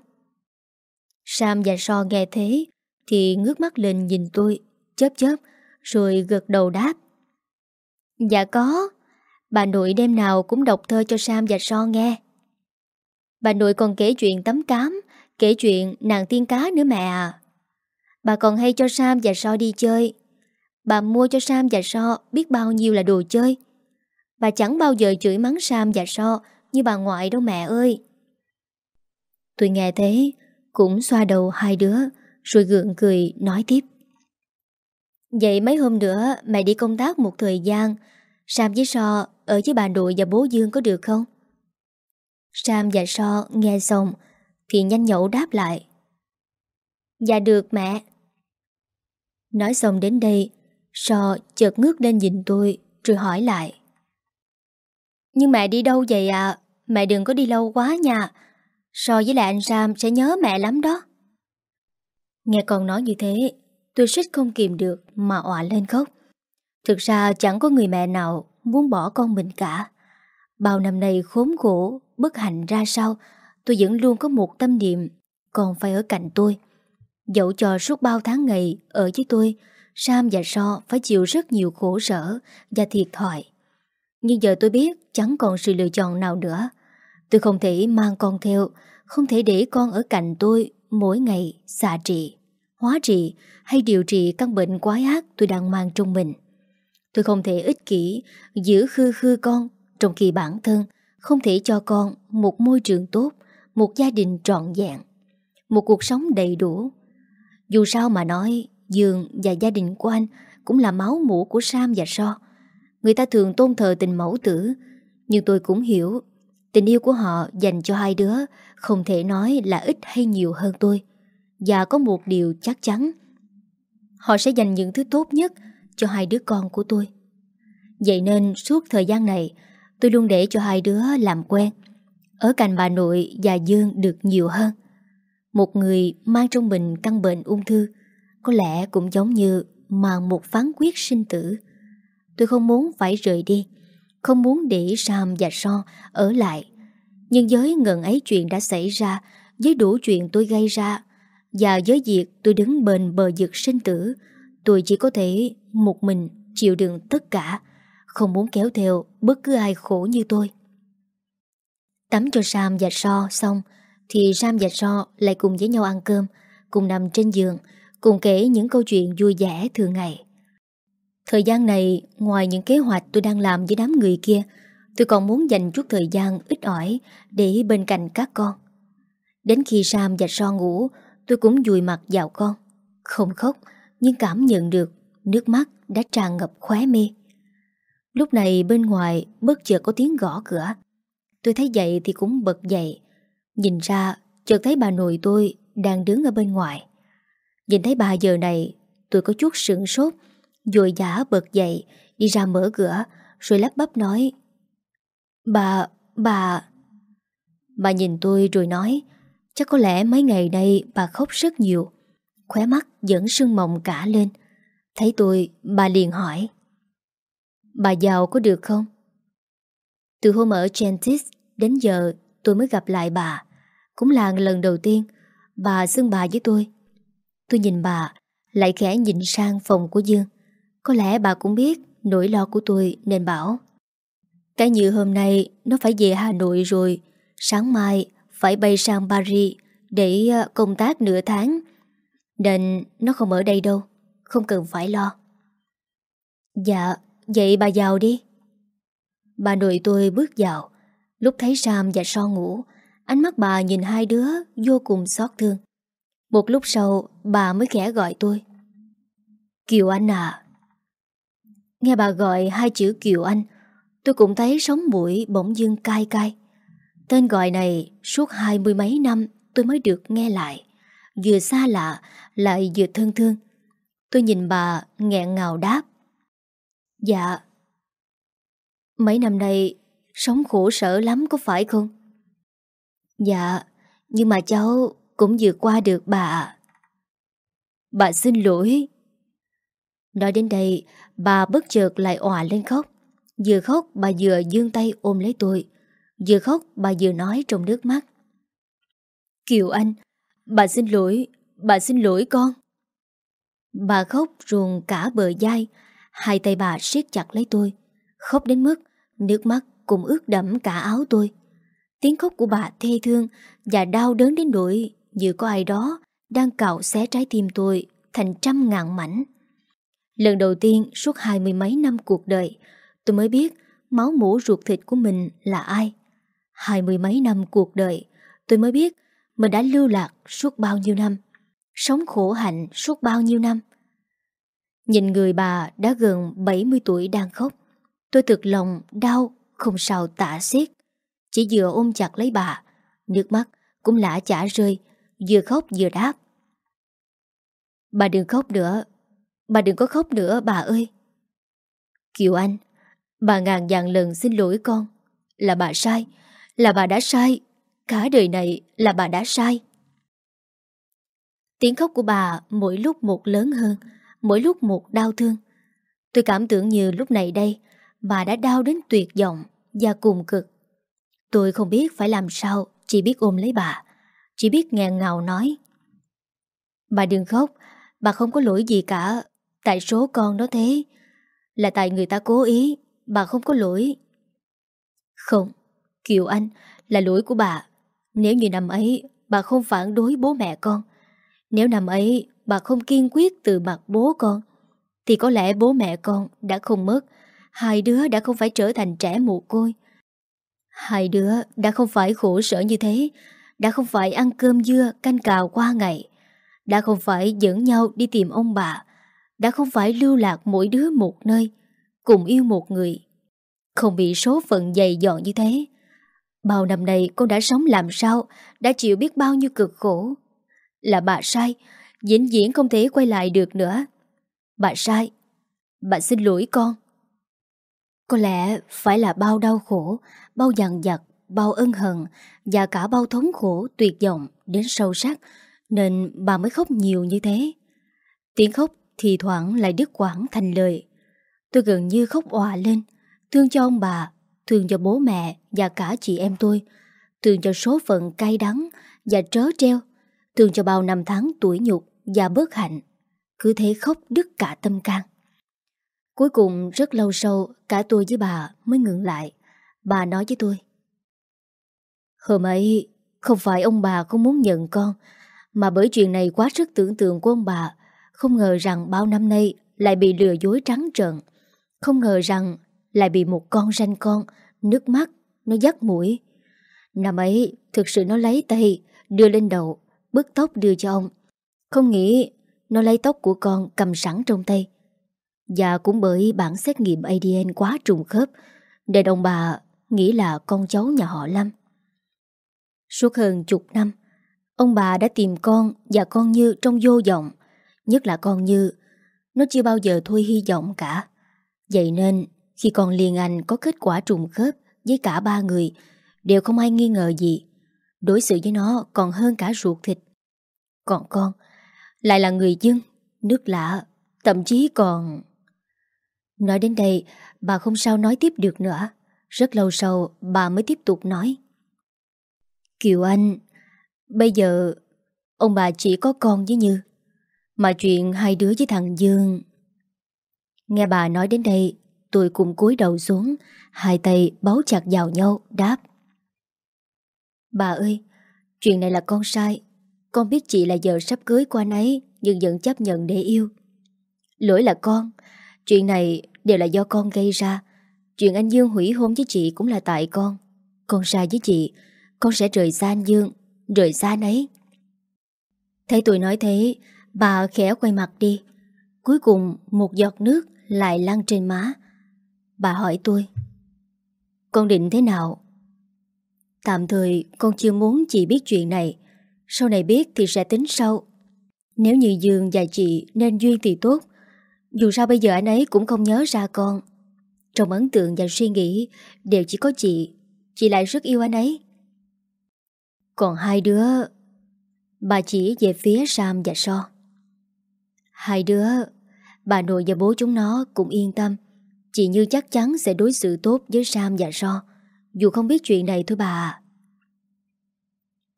Sam và So nghe thế thì ngước mắt lên nhìn tôi, chớp chớp, rồi gật đầu đáp. Dạ có, bà nội đêm nào cũng đọc thơ cho Sam và So nghe. Bà nội còn kể chuyện tấm cám, kể chuyện nàng tiên cá nữa mẹ à. Bà còn hay cho Sam và So đi chơi. Bà mua cho Sam và So biết bao nhiêu là đồ chơi. Bà chẳng bao giờ chửi mắng Sam và So như bà ngoại đâu mẹ ơi. Tôi nghe thế, cũng xoa đầu hai đứa, rồi gượng cười nói tiếp. Vậy mấy hôm nữa mẹ đi công tác một thời gian, Sam với So ở với bà nội và bố Dương có được không? Sam và So nghe xong thì nhanh nhẩu đáp lại. Dạ được mẹ. Nói xong đến đây, So chợt ngước lên nhìn tôi rồi hỏi lại. Nhưng mẹ đi đâu vậy ạ? À? Mẹ đừng có đi lâu quá nha. So với lại anh Sam sẽ nhớ mẹ lắm đó. Nghe con nói như thế, tôi suýt không kìm được mà òa lên khóc. Thực ra chẳng có người mẹ nào muốn bỏ con mình cả. Bao năm nay khốn khổ, bất hạnh ra sao, tôi vẫn luôn có một tâm niệm, còn phải ở cạnh tôi. Dẫu cho suốt bao tháng ngày ở với tôi, Sam và So phải chịu rất nhiều khổ sở và thiệt thòi. Nhưng giờ tôi biết chẳng còn sự lựa chọn nào nữa. Tôi không thể mang con theo, không thể để con ở cạnh tôi mỗi ngày xạ trị, hóa trị hay điều trị căn bệnh quái ác tôi đang mang trong mình. Tôi không thể ích kỷ, giữ khư khư con, trong khi bản thân không thể cho con một môi trường tốt, một gia đình trọn vẹn, một cuộc sống đầy đủ. Dù sao mà nói, Dương và gia đình của anh cũng là máu mũ của Sam và So. Người ta thường tôn thờ tình mẫu tử, nhưng tôi cũng hiểu tình yêu của họ dành cho hai đứa không thể nói là ít hay nhiều hơn tôi. Và có một điều chắc chắn, họ sẽ dành những thứ tốt nhất cho hai đứa con của tôi. Vậy nên suốt thời gian này, tôi luôn để cho hai đứa làm quen, ở cạnh bà nội và Dương được nhiều hơn. Một người mang trong mình căn bệnh ung thư, có lẽ cũng giống như mang một phán quyết sinh tử. Tôi không muốn phải rời đi, không muốn để Sam và so ở lại. Nhưng với ngần ấy chuyện đã xảy ra, với đủ chuyện tôi gây ra, và với việc tôi đứng bên bờ vực sinh tử, tôi chỉ có thể một mình chịu đựng tất cả, không muốn kéo theo bất cứ ai khổ như tôi. Tắm cho Sam và So xong, thì Sam và So lại cùng với nhau ăn cơm, cùng nằm trên giường, cùng kể những câu chuyện vui vẻ thường ngày. Thời gian này, ngoài những kế hoạch tôi đang làm với đám người kia, tôi còn muốn dành chút thời gian ít ỏi để bên cạnh các con. Đến khi Sam và So ngủ, tôi cũng dùi mặt vào con. Không khóc, nhưng cảm nhận được nước mắt đã tràn ngập khóe mi. Lúc này bên ngoài bất chợt có tiếng gõ cửa. Tôi thấy vậy thì cũng bật dậy. Nhìn ra, chợt thấy bà nội tôi đang đứng ở bên ngoài. Nhìn thấy bà giờ này, tôi có chút sửng sốt, rồi giả bật dậy, đi ra mở cửa, rồi lắp bắp nói. Bà, bà... Bà nhìn tôi rồi nói, chắc có lẽ mấy ngày nay bà khóc rất nhiều. Khóe mắt vẫn sưng mộng cả lên. Thấy tôi, bà liền hỏi. Bà giàu có được không? Từ hôm ở Gentis đến giờ tôi mới gặp lại bà. Cũng là lần đầu tiên bà xưng bà với tôi. Tôi nhìn bà, lại khẽ nhìn sang phòng của Dương. Có lẽ bà cũng biết nỗi lo của tôi nên bảo. Cái như hôm nay nó phải về Hà Nội rồi, sáng mai phải bay sang Paris để ờ, công tác nửa tháng. Nên nó không ở đây đâu, không cần phải lo. Dạ, vậy bà vào đi. Bà nội tôi bước vào, lúc thấy Sam và Son ngủ, ánh mắt bà nhìn hai đứa vô cùng xót thương. Một lúc sau bà mới khẽ gọi tôi Kiều Anh à Nghe bà gọi hai chữ Kiều Anh Tôi cũng thấy sống mũi bỗng dưng cay cay Tên gọi này suốt hai mươi mấy năm tôi mới được nghe lại Vừa xa lạ, lại vừa thân thương. Tôi nhìn bà nghẹn ngào đáp. Dạ. Mấy năm nay, Sống khổ sở lắm có phải không? Dạ Nhưng mà cháu cũng vượt qua được bà Bà xin lỗi. Nói đến đây, Bà bất chợt lại òa lên khóc. Vừa khóc, bà vừa dương tay ôm lấy tôi. Vừa khóc, bà vừa nói trong nước mắt. Kiều Anh Bà xin lỗi, Bà xin lỗi con. Bà khóc ruồn cả bờ dai, Hai tay bà siết chặt lấy tôi. Khóc đến mức Nước mắt cũng ướt đẫm cả áo tôi. Tiếng khóc của bà thê thương Và đau đớn đến nỗi Như có ai đó Đang cạo xé trái tim tôi Thành trăm ngàn mảnh. Lần đầu tiên suốt hai mươi mấy năm cuộc đời, Tôi mới biết Máu mũ ruột thịt của mình là ai. Hai mươi mấy năm cuộc đời, Tôi mới biết mình đã lưu lạc suốt bao nhiêu năm, Sống khổ hạnh suốt bao nhiêu năm. Nhìn người bà đã gần 70 tuổi đang khóc, Tôi thực lòng đau Không sao tả xiết. Chỉ vừa ôm chặt lấy bà, Nước mắt cũng lã chả rơi, Vừa khóc vừa đáp. Bà đừng khóc nữa, Bà đừng có khóc nữa bà ơi. Kiều Anh, Bà ngàn dàn lần xin lỗi con, Là bà sai, Là bà đã sai. Cả đời này là bà đã sai. Tiếng khóc của bà mỗi lúc một lớn hơn, Mỗi lúc một đau thương. Tôi cảm tưởng như lúc này đây, Bà đã đau đến tuyệt vọng Và cùng cực. Tôi không biết phải làm sao Chỉ biết ôm lấy bà, Chỉ biết ngàn ngào nói. Bà đừng khóc, Bà không có lỗi gì cả, Tại số con đó thế. Là tại người ta cố ý, Bà không có lỗi. Không, Kiều Anh, là lỗi của bà. Nếu như năm ấy Bà không phản đối bố mẹ con, Nếu năm ấy bà không kiên quyết từ mặt bố con, Thì có lẽ bố mẹ con đã không mất, Hai đứa đã không phải trở thành trẻ mồ côi. Hai đứa đã không phải khổ sở như thế, Đã không phải ăn cơm dưa canh cào qua ngày, Đã không phải dẫn nhau đi tìm ông bà, Đã không phải lưu lạc mỗi đứa một nơi, Cùng yêu một người. Không bị số phận dày dọn như thế Bao năm nay con đã sống làm sao? Đã chịu biết bao nhiêu cực khổ? Là bà sai diễn diễn không thể quay lại được nữa. Bà sai, Bà xin lỗi con. Có lẽ phải là bao đau khổ, Bao dằn vặt, Bao ân hận Và cả bao thống khổ tuyệt vọng Đến sâu sắc, Nên bà mới khóc nhiều như thế. Tiếng khóc thì thoảng lại đứt quãng thành lời. Tôi gần như khóc òa lên, Thương cho ông bà Thương cho bố mẹ Và cả chị em tôi, Thương cho số phận cay đắng Và trớ treo, Thương cho bao năm tháng tuổi nhục và bớt hạnh. Cứ thế khóc đứt cả tâm can. Cuối cùng, rất lâu sau, Cả tôi với bà mới ngừng lại. Bà nói với tôi, Hôm ấy, Không phải ông bà không muốn nhận con, Mà bởi chuyện này quá sức tưởng tượng của ông bà, Không ngờ rằng bao năm nay Lại bị lừa dối trắng trợn. Không ngờ rằng lại bị một con ranh con Nước mắt Nó dắt mũi Năm ấy thực sự nó lấy tay Đưa lên đầu Bức tóc đưa cho ông không nghĩ nó lấy tóc của con cầm sẵn trong tay. Và cũng bởi bản xét nghiệm ADN quá trùng khớp để đồng bà nghĩ là con cháu nhà họ Lâm. Suốt hơn chục năm, ông bà đã tìm con và con Như trong vô vọng. Nhất là con Như, nó chưa bao giờ thôi hy vọng cả. Vậy nên, khi con Liên Anh có kết quả trùng khớp với cả ba người, đều không ai nghi ngờ gì. Đối xử với nó còn hơn cả ruột thịt. Còn con, lại là người dân, nước lạ, thậm chí còn... Nói đến đây, bà không sao nói tiếp được nữa. Rất lâu sau, bà mới tiếp tục nói. Kiều Anh, bây giờ ông bà chỉ có con với Như. Mà chuyện hai đứa với thằng Dương... Nghe bà nói đến đây, tôi cùng cúi đầu xuống, hai tay bấu chặt vào nhau, đáp. Bà ơi, chuyện này là con sai, con biết chị là vợ sắp cưới của anh ấy Nhưng vẫn chấp nhận để yêu. Lỗi là con. Chuyện này đều là do con gây ra. Chuyện anh Dương hủy hôn với chị cũng là tại con. Con sai với chị Con sẽ rời xa anh Dương Rời xa anh ấy. Thấy tôi nói thế Bà khẽ quay mặt đi. Cuối cùng một giọt nước lại lăn trên má. Bà hỏi tôi, Con định thế nào? Tạm thời con chưa muốn chị biết chuyện này, sau này biết thì sẽ tính sau. Nếu như Dương và chị nên duyên thì tốt, Dù sao bây giờ anh ấy cũng không nhớ ra con. Trong ấn tượng và suy nghĩ, Đều chỉ có chị Chị lại rất yêu anh ấy. Còn hai đứa, Bà chỉ về phía Sam và So. Hai đứa, Bà nội và bố chúng nó cũng yên tâm. Chị Như chắc chắn sẽ đối xử tốt với Sam và So Dù không biết chuyện này thôi bà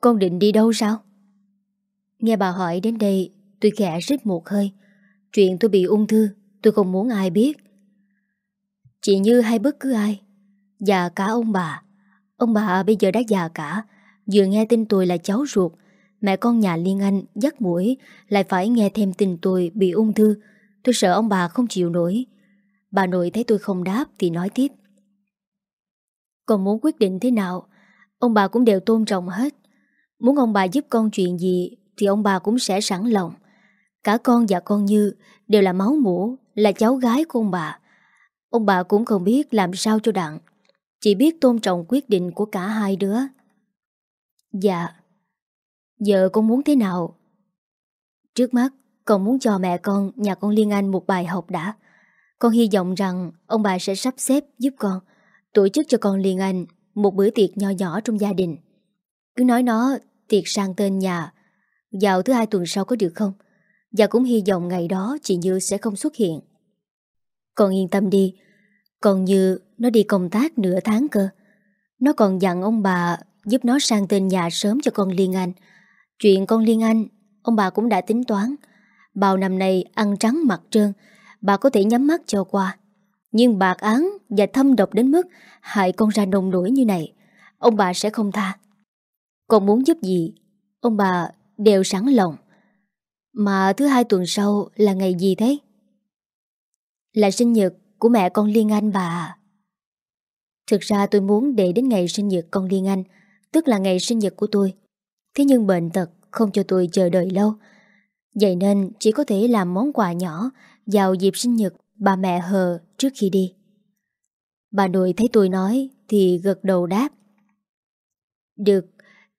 Con định đi đâu sao? Nghe bà hỏi đến đây, Tôi khẽ rít một hơi. Chuyện tôi bị ung thư, Tôi không muốn ai biết. Chị Như hay bất cứ ai? Và cả ông bà. Ông bà bây giờ đã già cả. Vừa nghe tin tôi là cháu ruột, Mẹ con nhà Liên Anh dắt mũi, Lại phải nghe thêm tin tôi bị ung thư. Tôi sợ ông bà không chịu nổi. Bà nội thấy tôi không đáp Thì nói tiếp. Còn muốn quyết định thế nào, Ông bà cũng đều tôn trọng hết. Muốn ông bà giúp con chuyện gì Thì ông bà cũng sẽ sẵn lòng. Cả con và con Như Đều là máu mũ Là cháu gái của ông bà. Ông bà cũng không biết làm sao cho đặng, Chỉ biết tôn trọng quyết định của cả hai đứa. Dạ Giờ con muốn thế nào? Trước mắt, Con muốn cho mẹ con, Nhà con Liên Anh một bài học đã. Con hy vọng rằng Ông bà sẽ sắp xếp giúp con, Tổ chức cho con Liên Anh Một bữa tiệc nho nhỏ trong gia đình. Cứ nói nó tiệc sang tên nhà Vào thứ hai tuần sau có được không? Và cũng hy vọng ngày đó Chị Như sẽ không xuất hiện. Con yên tâm đi, Còn Như nó đi công tác nửa tháng cơ. Nó còn dặn ông bà Giúp nó sang tên nhà sớm cho con Liên Anh. Chuyện con Liên Anh, Ông bà cũng đã tính toán. Bao năm nay ăn trắng mặt trơn Bà có thể nhắm mắt cho qua. Nhưng bạc án và thâm độc đến mức Hại con ra nồng nổi như này, Ông bà sẽ không tha. Còn muốn giúp gì, Ông bà đều sẵn lòng. Mà thứ hai tuần sau là ngày gì thế? Là sinh nhật của mẹ con Liên Anh bà à? Thực ra tôi muốn để đến ngày sinh nhật con Liên Anh, Tức là ngày sinh nhật của tôi. Thế nhưng bệnh tật không cho tôi chờ đợi lâu. Vậy nên chỉ có thể làm món quà nhỏ vào dịp sinh nhật bà mẹ hờ trước khi đi. Bà nội thấy tôi nói Thì gật đầu đáp. Được,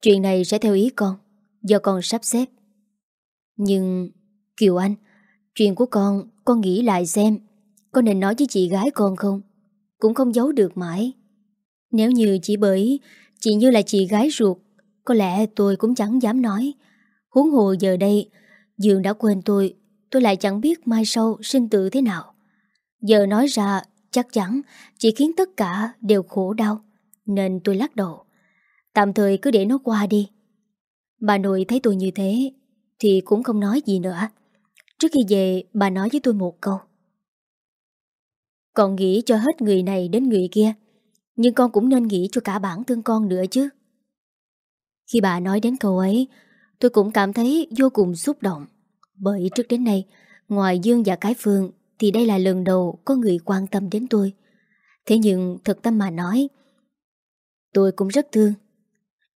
Chuyện này sẽ theo ý con, Do con sắp xếp. Nhưng, Kiều Anh, Chuyện của con Con nghĩ lại xem Con nên nói với chị gái con không? Cũng không giấu được mãi. Nếu như chỉ bởi Chị như là chị gái ruột, Có lẽ tôi cũng chẳng dám nói. Huống hồ giờ đây Dương đã quên tôi Tôi lại chẳng biết mai sau sinh tử thế nào. Giờ nói ra, chắc chắn Chỉ khiến tất cả đều khổ đau, Nên tôi lắc đầu. Tạm thời cứ để nó qua đi. Bà nội thấy tôi như thế, Thì cũng không nói gì nữa. Trước khi về, bà nói với tôi một câu. Con nghĩ cho hết người này đến người kia, Nhưng con cũng nên nghĩ cho cả bản thân con nữa chứ. Khi bà nói đến câu ấy, Tôi cũng cảm thấy vô cùng xúc động. Bởi trước đến nay, Ngoài Dương và Cái Phương Thì đây là lần đầu có người quan tâm đến tôi. Thế nhưng thật tâm mà nói, Tôi cũng rất thương.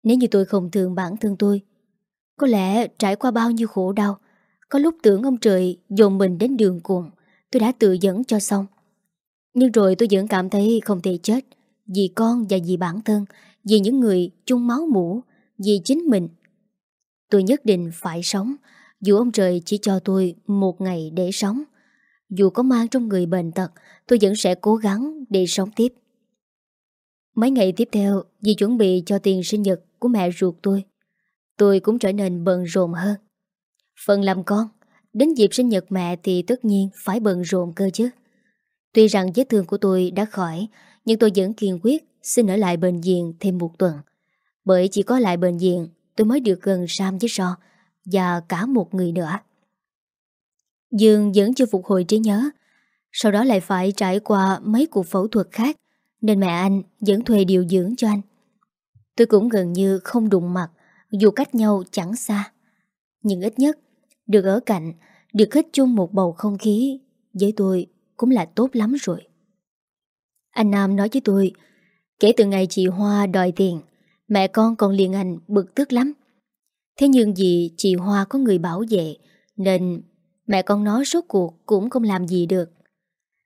Nếu như tôi không thương bản thân tôi, Có lẽ trải qua bao nhiêu khổ đau, Có lúc tưởng ông trời dồn mình đến đường cùng, Tôi đã tự dẫn cho xong. Nhưng rồi tôi vẫn cảm thấy không thể chết, Vì con và vì bản thân, Vì những người chung máu mũ Vì chính mình. Tôi nhất định phải sống dù ông trời chỉ cho tôi một ngày để sống, Dù có mang trong người bệnh tật, Tôi vẫn sẽ cố gắng để sống tiếp. Mấy ngày tiếp theo, Vì chuẩn bị cho tiền sinh nhật của mẹ ruột tôi Tôi cũng trở nên bận rộn hơn. Phần làm con, Đến dịp sinh nhật mẹ thì tất nhiên phải bận rộn cơ chứ. Tuy rằng vết thương của tôi đã khỏi, Nhưng tôi vẫn kiên quyết xin ở lại bệnh viện thêm một tuần. Bởi chỉ có lại bệnh viện, tôi mới được gần Sam với So và cả một người nữa. Dương vẫn chưa phục hồi trí nhớ, sau đó lại phải trải qua mấy cuộc phẫu thuật khác nên mẹ anh vẫn thuê điều dưỡng cho anh. Tôi cũng gần như không đụng mặt dù cách nhau chẳng xa. Nhưng ít nhất được ở cạnh, được hít chung một bầu không khí với tôi cũng là tốt lắm rồi. Anh Nam nói với tôi kể từ ngày chị Hoa đòi tiền Mẹ con còn liền anh bực tức lắm Thế nhưng vì chị Hoa có người bảo vệ, Nên mẹ con nó rốt cuộc cũng không làm gì được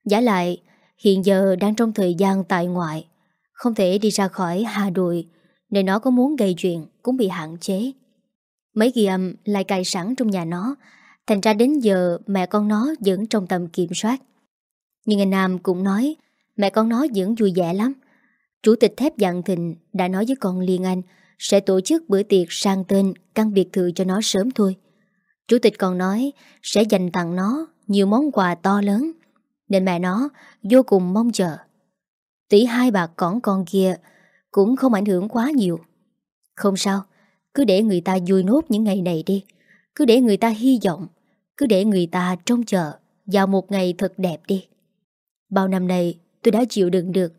Giả lại, Hiện giờ đang trong thời gian tại ngoại, Không thể đi ra khỏi Hà Đùi Nên nó có muốn gây chuyện Cũng bị hạn chế Mấy ghi âm lại cài sẵn trong nhà nó, Thành ra đến giờ mẹ con nó vẫn trong tầm kiểm soát. Nhưng anh Nam cũng nói, mẹ con nó vẫn vui vẻ lắm. Chủ tịch thép dạng thịnh đã nói với con Liên Anh sẽ tổ chức bữa tiệc sang tên căn biệt thự cho nó sớm thôi. Chủ tịch còn nói sẽ dành tặng nó nhiều món quà to lớn nên mẹ nó vô cùng mong chờ. Tỷ hai bà cõng con kia cũng không ảnh hưởng quá nhiều. Không sao, cứ để người ta vui nốt những ngày này đi. Cứ để người ta hy vọng, cứ để người ta trông chờ vào một ngày thật đẹp đi. Bao năm nay tôi đã chịu đựng được.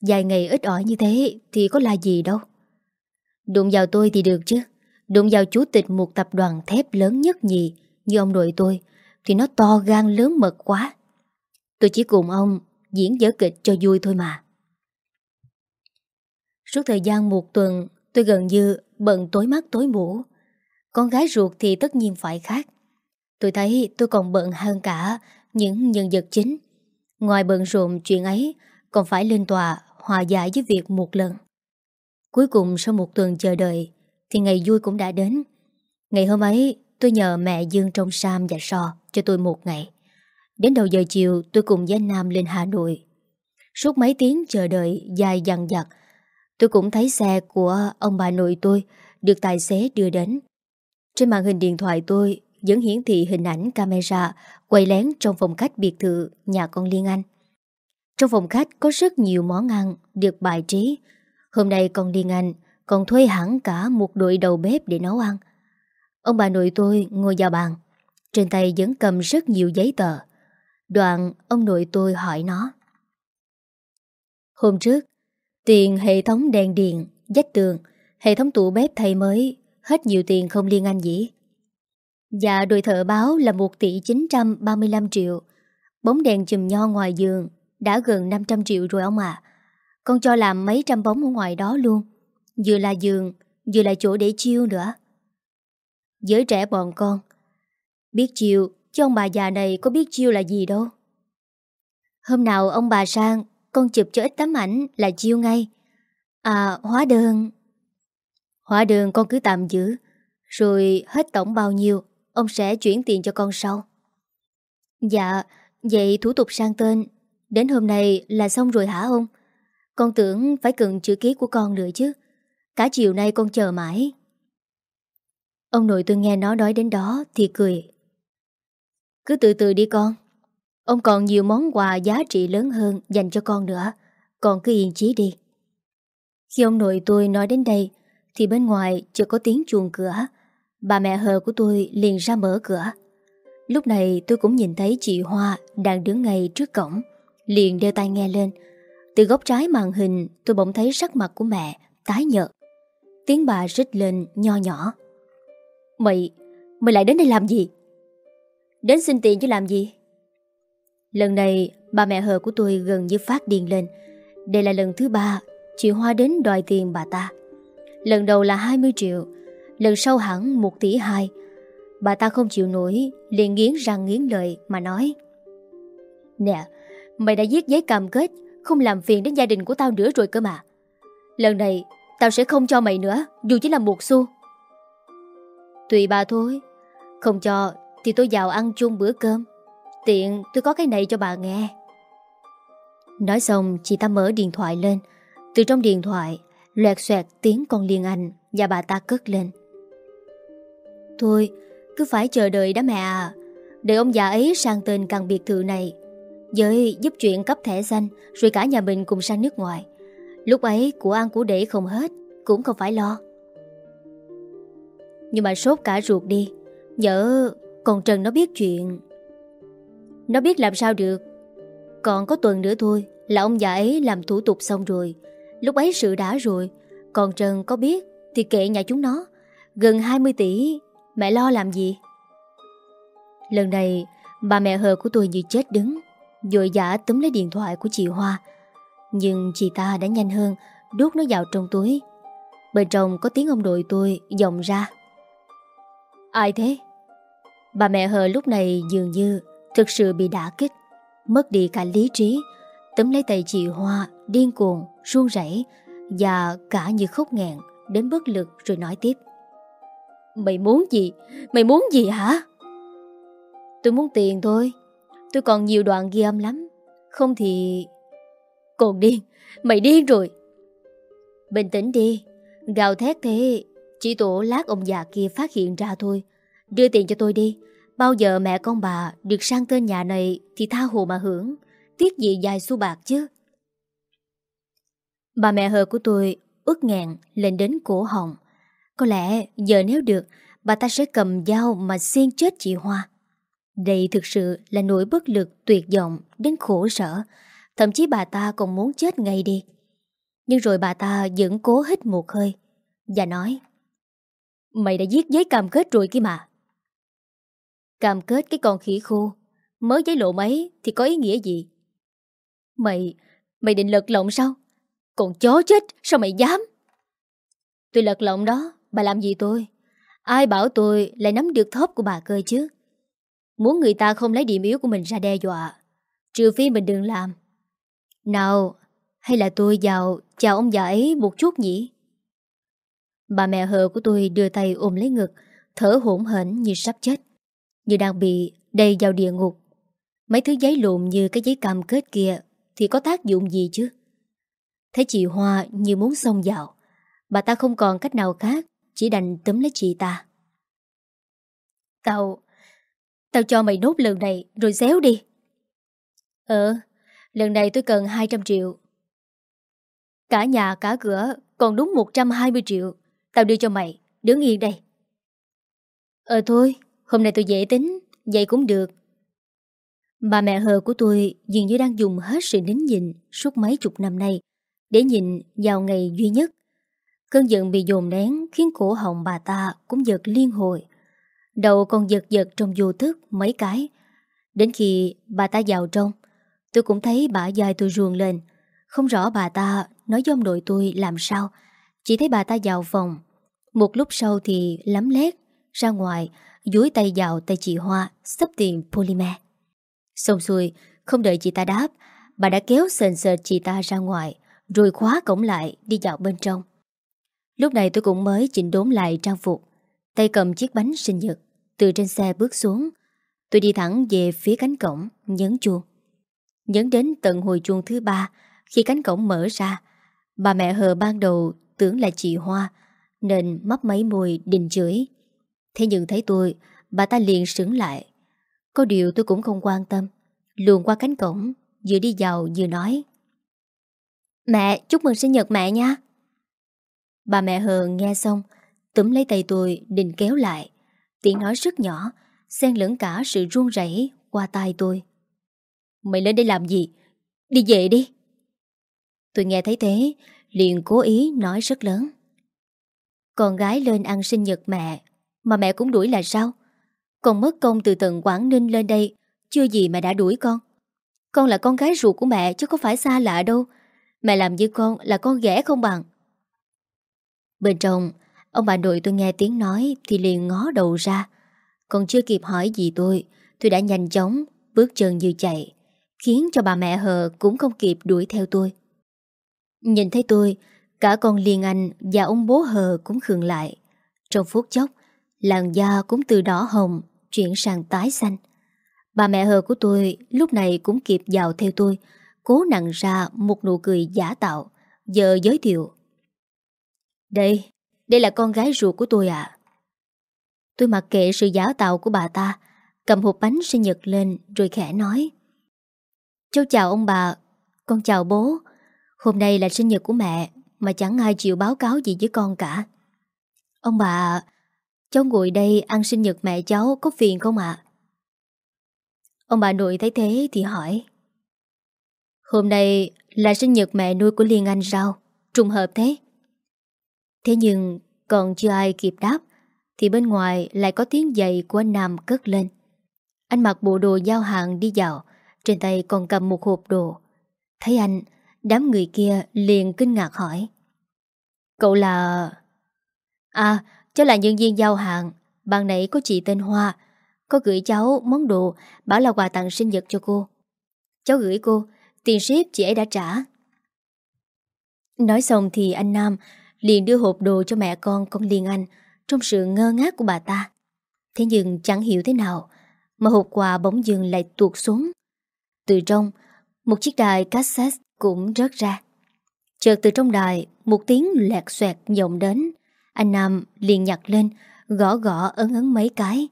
Vài ngày ít ỏi như thế thì có là gì đâu. Đụng vào tôi thì được chứ. Đụng vào chủ tịch một tập đoàn thép lớn nhất nhì như ông nội tôi thì nó to gan lớn mật quá. Tôi chỉ cùng ông diễn dở kịch cho vui thôi mà. Suốt thời gian một tuần tôi gần như bận tối mắt tối mũ. Con gái ruột thì tất nhiên phải khác. Tôi thấy tôi còn bận hơn cả những nhân vật chính. Ngoài bận rộn chuyện ấy, còn phải lên tòa hòa giải với việc một lần. Cuối cùng sau một tuần chờ đợi, thì ngày vui cũng đã đến. Ngày hôm ấy, tôi nhờ mẹ Dương trong Sam và So cho tôi một ngày. Đến đầu giờ chiều, tôi cùng với anh Nam lên Hà Nội. Suốt mấy tiếng chờ đợi dài dằn dặt, tôi cũng thấy xe của ông bà nội tôi được tài xế đưa đến. Trên màn hình điện thoại tôi vẫn hiển thị hình ảnh camera quay lén trong phòng khách biệt thự nhà con Liên Anh. Trong phòng khách có rất nhiều món ăn được bài trí. Hôm nay con đi ngành, còn thuê hẳn cả một đội đầu bếp để nấu ăn. Ông bà nội tôi ngồi vào bàn, trên tay vẫn cầm rất nhiều giấy tờ. Đoạn ông nội tôi hỏi nó. Hôm trước, tiền hệ thống đèn điện, dách tường, hệ thống tủ bếp thay mới, hết nhiều tiền không liên anh gì? Dạ đội thợ báo là 1 tỷ 935 triệu Bóng đèn chùm nho ngoài giường Đã gần 500 triệu rồi ông ạ con cho làm mấy trăm bóng ở ngoài đó luôn. Vừa là giường, Vừa là chỗ để chiêu nữa. Giới trẻ bọn con, Biết chiêu, Chứ ông bà già này có biết chiêu là gì đâu. Hôm nào ông bà sang, Con chụp cho ít tấm ảnh là chiêu ngay. À hóa đơn. Hóa đơn con cứ tạm giữ, Rồi hết tổng bao nhiêu, Ông sẽ chuyển tiền cho con sau. Dạ Vậy thủ tục sang tên. Đến hôm nay là xong rồi hả ông? Con tưởng phải cần chữ ký của con nữa chứ. Cả chiều nay con chờ mãi. Ông nội tôi nghe nó nói đến đó Thì cười. Cứ từ từ đi con. Ông còn nhiều món quà giá trị lớn hơn Dành cho con nữa. Con cứ yên chí đi. Khi ông nội tôi nói đến đây, Thì bên ngoài chưa có tiếng chuồng cửa. Bà mẹ hờ của tôi liền ra mở cửa. Lúc này tôi cũng nhìn thấy chị Hoa Đang đứng ngay trước cổng, Liền đeo tai nghe lên. Từ góc trái màn hình tôi bỗng thấy sắc mặt của mẹ Tái nhợt. Tiếng bà rít lên nho nhỏ. Mày, mày lại đến đây làm gì? Đến xin tiền chứ làm gì? Lần này bà mẹ hờ của tôi gần như phát điên lên. Đây là lần thứ ba Chị Hoa đến đòi tiền bà ta. Lần đầu là 20 triệu Lần sau hẳn 1 tỷ 2 Bà ta không chịu nổi liền nghiến răng nghiến lợi mà nói Nè Mày đã viết giấy cam kết không làm phiền đến gia đình của tao nữa rồi cơ mà. Lần này, Tao sẽ không cho mày nữa, Dù chỉ là một xu. Tùy bà thôi. Không cho thì tôi vào ăn chung bữa cơm. Tiện tôi có cái này cho bà nghe. Nói xong, chị ta mở điện thoại lên. Từ trong điện thoại, Loẹt xoẹt tiếng con Liên Anh Và bà ta cất lên. Thôi, cứ phải chờ đợi đó mẹ à. Để ông già ấy sang tên căn biệt thự này giới giúp chuyện cấp thẻ xanh, Rồi cả nhà mình cùng sang nước ngoài. Lúc ấy, của ăn của để không hết, Cũng không phải lo. Nhưng mà sốt cả ruột đi. Nhớ còn Trần nó biết chuyện. Nó biết làm sao được. Còn có tuần nữa thôi, Là ông già ấy làm thủ tục xong rồi. Lúc ấy sự đã rồi. Còn Trần có biết Thì kệ nhà chúng nó. Gần 20 tỷ, Mẹ lo làm gì? Lần này, Bà mẹ hờ của tôi như chết đứng. Dội giả túm lấy điện thoại của chị Hoa. Nhưng chị ta đã nhanh hơn Đút nó vào trong túi. Bên trong có tiếng ông đội tôi vọng ra. Ai thế? Bà mẹ hờ lúc này dường như Thực sự bị đả kích Mất đi cả lý trí Túm lấy tay chị Hoa Điên cuồng, run rẩy Và cả như khóc nghẹn Đến bất lực rồi nói tiếp. Mày muốn gì? Mày muốn gì hả? Tôi muốn tiền thôi. Tôi còn nhiều đoạn ghi âm lắm. Không thì... Còn điên. Mày điên rồi. Bình tĩnh đi. Gào thét thế. Chỉ tổ lát ông già kia phát hiện ra thôi. Đưa tiền cho tôi đi. Bao giờ mẹ con bà được sang tên nhà này Thì tha hồ mà hưởng. Tiếc gì dài xu bạc chứ. Bà mẹ hờ của tôi ướt ngàn lên đến cổ họng. Có lẽ giờ nếu được, Bà ta sẽ cầm dao mà xiên chết chị Hoa. Đây thực sự là nỗi bất lực tuyệt vọng đến khổ sở. Thậm chí bà ta còn muốn chết ngay đi. Nhưng rồi bà ta vẫn cố hít một hơi Và nói, Mày đã giết giấy cam kết rồi kia mà. Cam kết cái con khỉ khô, Mới giấy lộ mấy thì có ý nghĩa gì? Mày Mày định lật lộn sao? Còn chó chết, sao mày dám? Tôi lật lộn đó, Bà làm gì tôi? Ai bảo tôi lại nắm được thóp của bà cơ chứ? Muốn người ta không lấy điểm yếu của mình ra đe dọa. Trừ phi mình đừng làm. Nào, Hay là tôi vào, chào ông già ấy một chút nhỉ? Bà mẹ hờ của tôi đưa tay ôm lấy ngực, Thở hổn hển như sắp chết. Như đang bị đầy vào địa ngục. Mấy thứ giấy lộn như cái giấy cam kết kia Thì có tác dụng gì chứ? Thấy chị Hoa như muốn xông vào, Bà ta không còn cách nào khác, Chỉ đành túm lấy chị ta. Tao Tao cho mày nốt lần này, Rồi xéo đi. Ờ Lần này tôi cần 200 triệu. Cả nhà cả cửa, Còn đúng 120 triệu. Tao đưa cho mày, Đứng yên đây. Ờ thôi, Hôm nay tôi dễ tính, Vậy cũng được. Bà mẹ hờ của tôi dường như đang dùng hết sự nín nhịn suốt mấy chục năm nay để nhìn vào ngày duy nhất. Cơn giận bị dồn nén khiến cổ họng bà ta cũng giật liên hồi. Đầu còn giật giật trong vô thức mấy cái. Đến khi bà ta vào trong, tôi cũng thấy bả dài tôi ruồn lên. Không rõ bà ta nói với ông nội tôi làm sao. Chỉ thấy bà ta vào phòng. Một lúc sau thì lắm lét ra ngoài, dúi tay vào tay chị Hoa, sắp tiền polymer. Xong xuôi, không đợi chị ta đáp, bà đã kéo sền sệt chị ta ra ngoài, rồi khóa cổng lại đi vào bên trong. Lúc này tôi cũng mới chỉnh đốn lại trang phục, tay cầm chiếc bánh sinh nhật, từ trên xe bước xuống. Tôi đi thẳng về phía cánh cổng, nhấn chuông. Nhấn đến tận hồi chuông thứ ba, khi cánh cổng mở ra, bà mẹ hờ ban đầu tưởng là chị Hoa, nên mấp mấy môi đình chửi. Thế nhưng thấy tôi, bà ta liền sững lại, có điều tôi cũng không quan tâm Luồn qua cánh cổng Vừa đi vào vừa nói Mẹ chúc mừng sinh nhật mẹ nha Bà mẹ hờ nghe xong Túm lấy tay tôi, định kéo lại. Tiếng nói rất nhỏ, Xen lẫn cả sự run rẩy qua tai tôi. Mày lên đây làm gì? Đi về đi. Tôi nghe thấy thế, Liền cố ý nói rất lớn. Con gái lên ăn sinh nhật mẹ, Mà mẹ cũng đuổi là sao? Con mất công từ tận Quảng Ninh lên đây, Chưa gì mà đã đuổi con. Con là con gái ruột của mẹ, chứ có phải xa lạ đâu. Mẹ làm như con là con ghẻ không bằng. Bên trong Ông bà nội tôi nghe tiếng nói Thì liền ngó đầu ra Còn chưa kịp hỏi gì tôi Tôi đã nhanh chóng bước chân như chạy Khiến cho bà mẹ hờ cũng không kịp đuổi theo tôi Nhìn thấy tôi Cả con Liên Anh và ông bố hờ cũng khường lại Trong phút chốc Làn da cũng từ đỏ hồng chuyển sang tái xanh. Bà mẹ hờ của tôi lúc này cũng kịp vào theo tôi, cố nặng ra một nụ cười giả tạo, giờ giới thiệu. Đây, đây là con gái ruột của tôi ạ. Tôi mặc kệ sự giả tạo của bà ta, cầm hộp bánh sinh nhật lên rồi khẽ nói. Cháu chào ông bà, con chào bố. Hôm nay là sinh nhật của mẹ mà chẳng ai chịu báo cáo gì với con cả. Ông bà, Cháu ngồi đây ăn sinh nhật mẹ cháu có phiền không ạ? Ông bà nội thấy thế thì hỏi Hôm nay là sinh nhật mẹ nuôi của Liên Anh sao? Trùng hợp thế Thế nhưng còn chưa ai kịp đáp, Thì bên ngoài lại có tiếng giày của anh Nam cất lên. Anh mặc bộ đồ giao hàng đi dạo, Trên tay còn cầm một hộp đồ. Thấy anh, Đám người kia liền kinh ngạc hỏi. Cậu là... À Cháu là nhân viên giao hàng. Bạn nãy có chị tên Hoa. Có gửi cháu món đồ Bảo là quà tặng sinh nhật cho cô. Cháu gửi cô, Tiền ship chị ấy đã trả. Nói xong thì anh Nam liền đưa hộp đồ cho mẹ con con Liên Anh, trong sự ngơ ngác của bà ta. Thế nhưng chẳng hiểu thế nào Mà hộp quà bỗng dừng lại tuột xuống. Từ trong, Một chiếc đài cassette cũng rớt ra. Chợt từ trong đài, Một tiếng lẹt xoẹt vọng đến. Anh Nam liền nhặt lên, Gõ gõ ấn ấn mấy cái.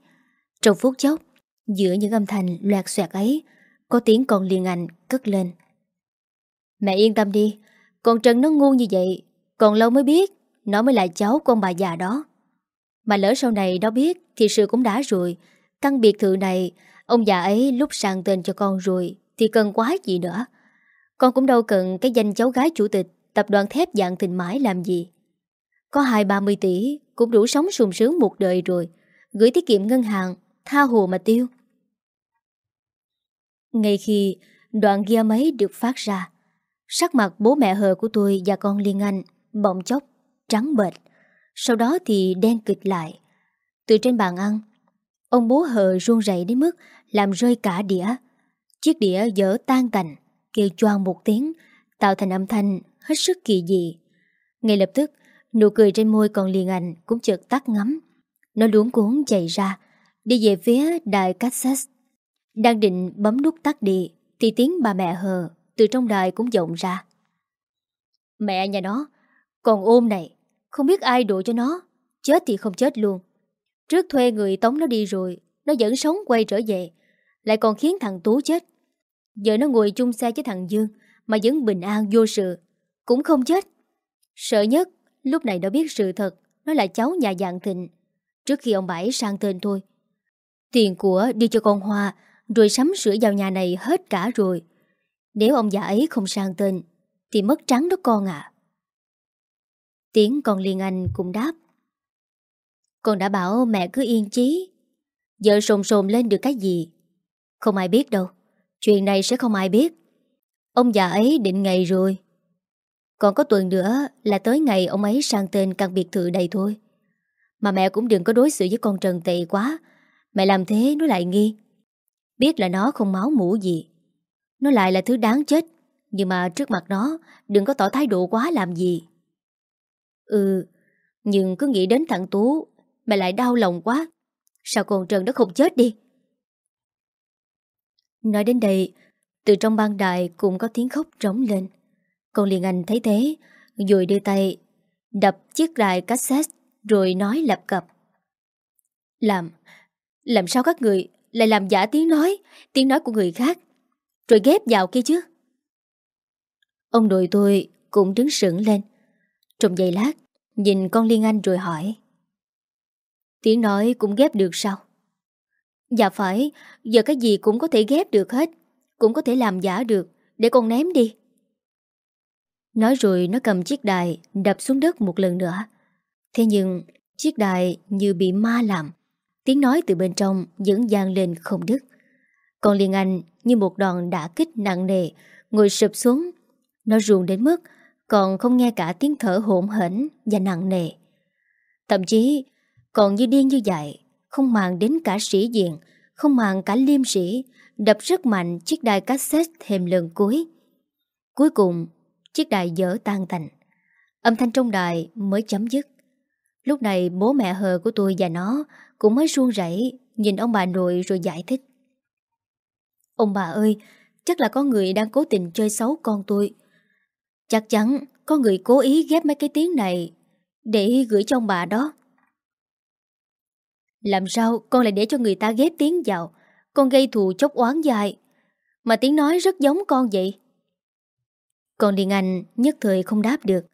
Trong phút chốc, Giữa những âm thanh loạt xoẹt ấy, Có tiếng con liền ảnh cất lên. Mẹ yên tâm đi, Con Trần nó ngu như vậy còn lâu mới biết, Nó mới là cháu con bà già đó. Mà lỡ sau này nó biết Thì sự cũng đã rồi. Căn biệt thự này, Ông già ấy lúc sang tên cho con rồi Thì cần quá gì nữa. Con cũng đâu cần cái danh cháu gái chủ tịch, Tập đoàn thép dạng tình mãi làm gì. Có hai ba mươi tỷ Cũng đủ sống sung sướng một đời rồi. Gửi tiết kiệm ngân hàng, Tha hồ mà tiêu. Ngay khi đoạn ghi âm ấy được phát ra, Sắc mặt bố mẹ hờ của tôi và con Liên Anh bỗng chốc, trắng bệch. Sau đó thì đen kịch lại. Từ trên bàn ăn, ông bố hờ run rẩy đến mức làm rơi cả đĩa. Chiếc đĩa dở tan tành, kêu choang một tiếng, tạo thành âm thanh hết sức kỳ dị. Ngay lập tức, nụ cười trên môi còn liền ảnh cũng chợt tắt ngắm. Nó luống cuốn chạy ra, đi về phía đài cassette. Đang định bấm nút tắt đi, thì tiếng bà mẹ hờ từ trong đài cũng vọng ra. Mẹ nhà nó, còn ôm này, không biết ai đổ cho nó, chết thì không chết luôn. Trước thuê người tống nó đi rồi, nó vẫn sống quay trở về, lại còn khiến thằng Tú chết. Giờ nó ngồi chung xe với thằng Dương, mà vẫn bình an vô sự, cũng không chết. Sợ nhất, lúc này đã biết sự thật, nó là cháu nhà dạng thịnh. Trước khi ông Bảy sang tên thôi. Tiền của đi cho con Hoa, rồi sắm sửa vào nhà này hết cả rồi. Nếu ông già ấy không sang tên Thì mất trắng đó con ạ Tiếng con Liên Anh cũng đáp. Con đã bảo mẹ cứ yên chí. Giờ sồn sồn lên được cái gì? Không ai biết đâu. Chuyện này sẽ không ai biết. Ông già ấy định ngày rồi. Còn có tuần nữa là tới ngày ông ấy sang tên căn biệt thự đây thôi. Mà mẹ cũng đừng có đối xử với con Trần tệ quá. Mẹ làm thế nó lại nghi. Biết là nó không máu mũ gì. Nó lại là thứ đáng chết. Nhưng mà trước mặt nó, Đừng có tỏ thái độ quá làm gì. Ừ Nhưng cứ nghĩ đến thằng Tú Mẹ lại đau lòng quá. Sao con Trần nó không chết đi? Nói đến đây, Từ trong ban đài cũng có tiếng khóc trống lên. Con liền anh thấy thế, Rồi đưa tay Đập chiếc đài cassette, Rồi nói lập cập. Làm Làm sao các người lại làm giả tiếng nói Tiếng nói của người khác? Rồi ghép vào kia chứ. Ông đội tôi cũng đứng sững lên. Trong giây lát Nhìn con Liên Anh rồi hỏi. Tiếng nói cũng ghép được sao? Dạ phải Giờ cái gì cũng có thể ghép được hết Cũng có thể làm giả được Để con ném đi. Nói rồi nó cầm chiếc đài Đập xuống đất một lần nữa. Thế nhưng chiếc đài như bị ma làm Tiếng nói từ bên trong Vẫn gian lên không đứt Còn Liên Anh như một đòn đã kích nặng nề, ngồi sụp xuống. Nó ruồn đến mức còn không nghe cả tiếng thở hỗn hển và nặng nề. Thậm chí còn như điên như vậy, không màng đến cả sĩ diện, không màng cả liêm sĩ, đập rất mạnh chiếc đài cassette thêm lần cuối. Cuối cùng, chiếc đài dở tan tành. Âm thanh trong đài mới chấm dứt. Lúc này bố mẹ hờ của tôi và nó cũng mới suôn rảy nhìn ông bà nội rồi giải thích. Ông bà ơi, chắc là có người đang cố tình chơi xấu con tôi. Chắc chắn có người cố ý ghép mấy cái tiếng này để gửi cho ông bà đó. Làm sao con lại để cho người ta ghép tiếng vào? Con gây thù chốc oán dài. Mà tiếng nói rất giống con vậy. Con Điền Anh nhất thời không đáp được.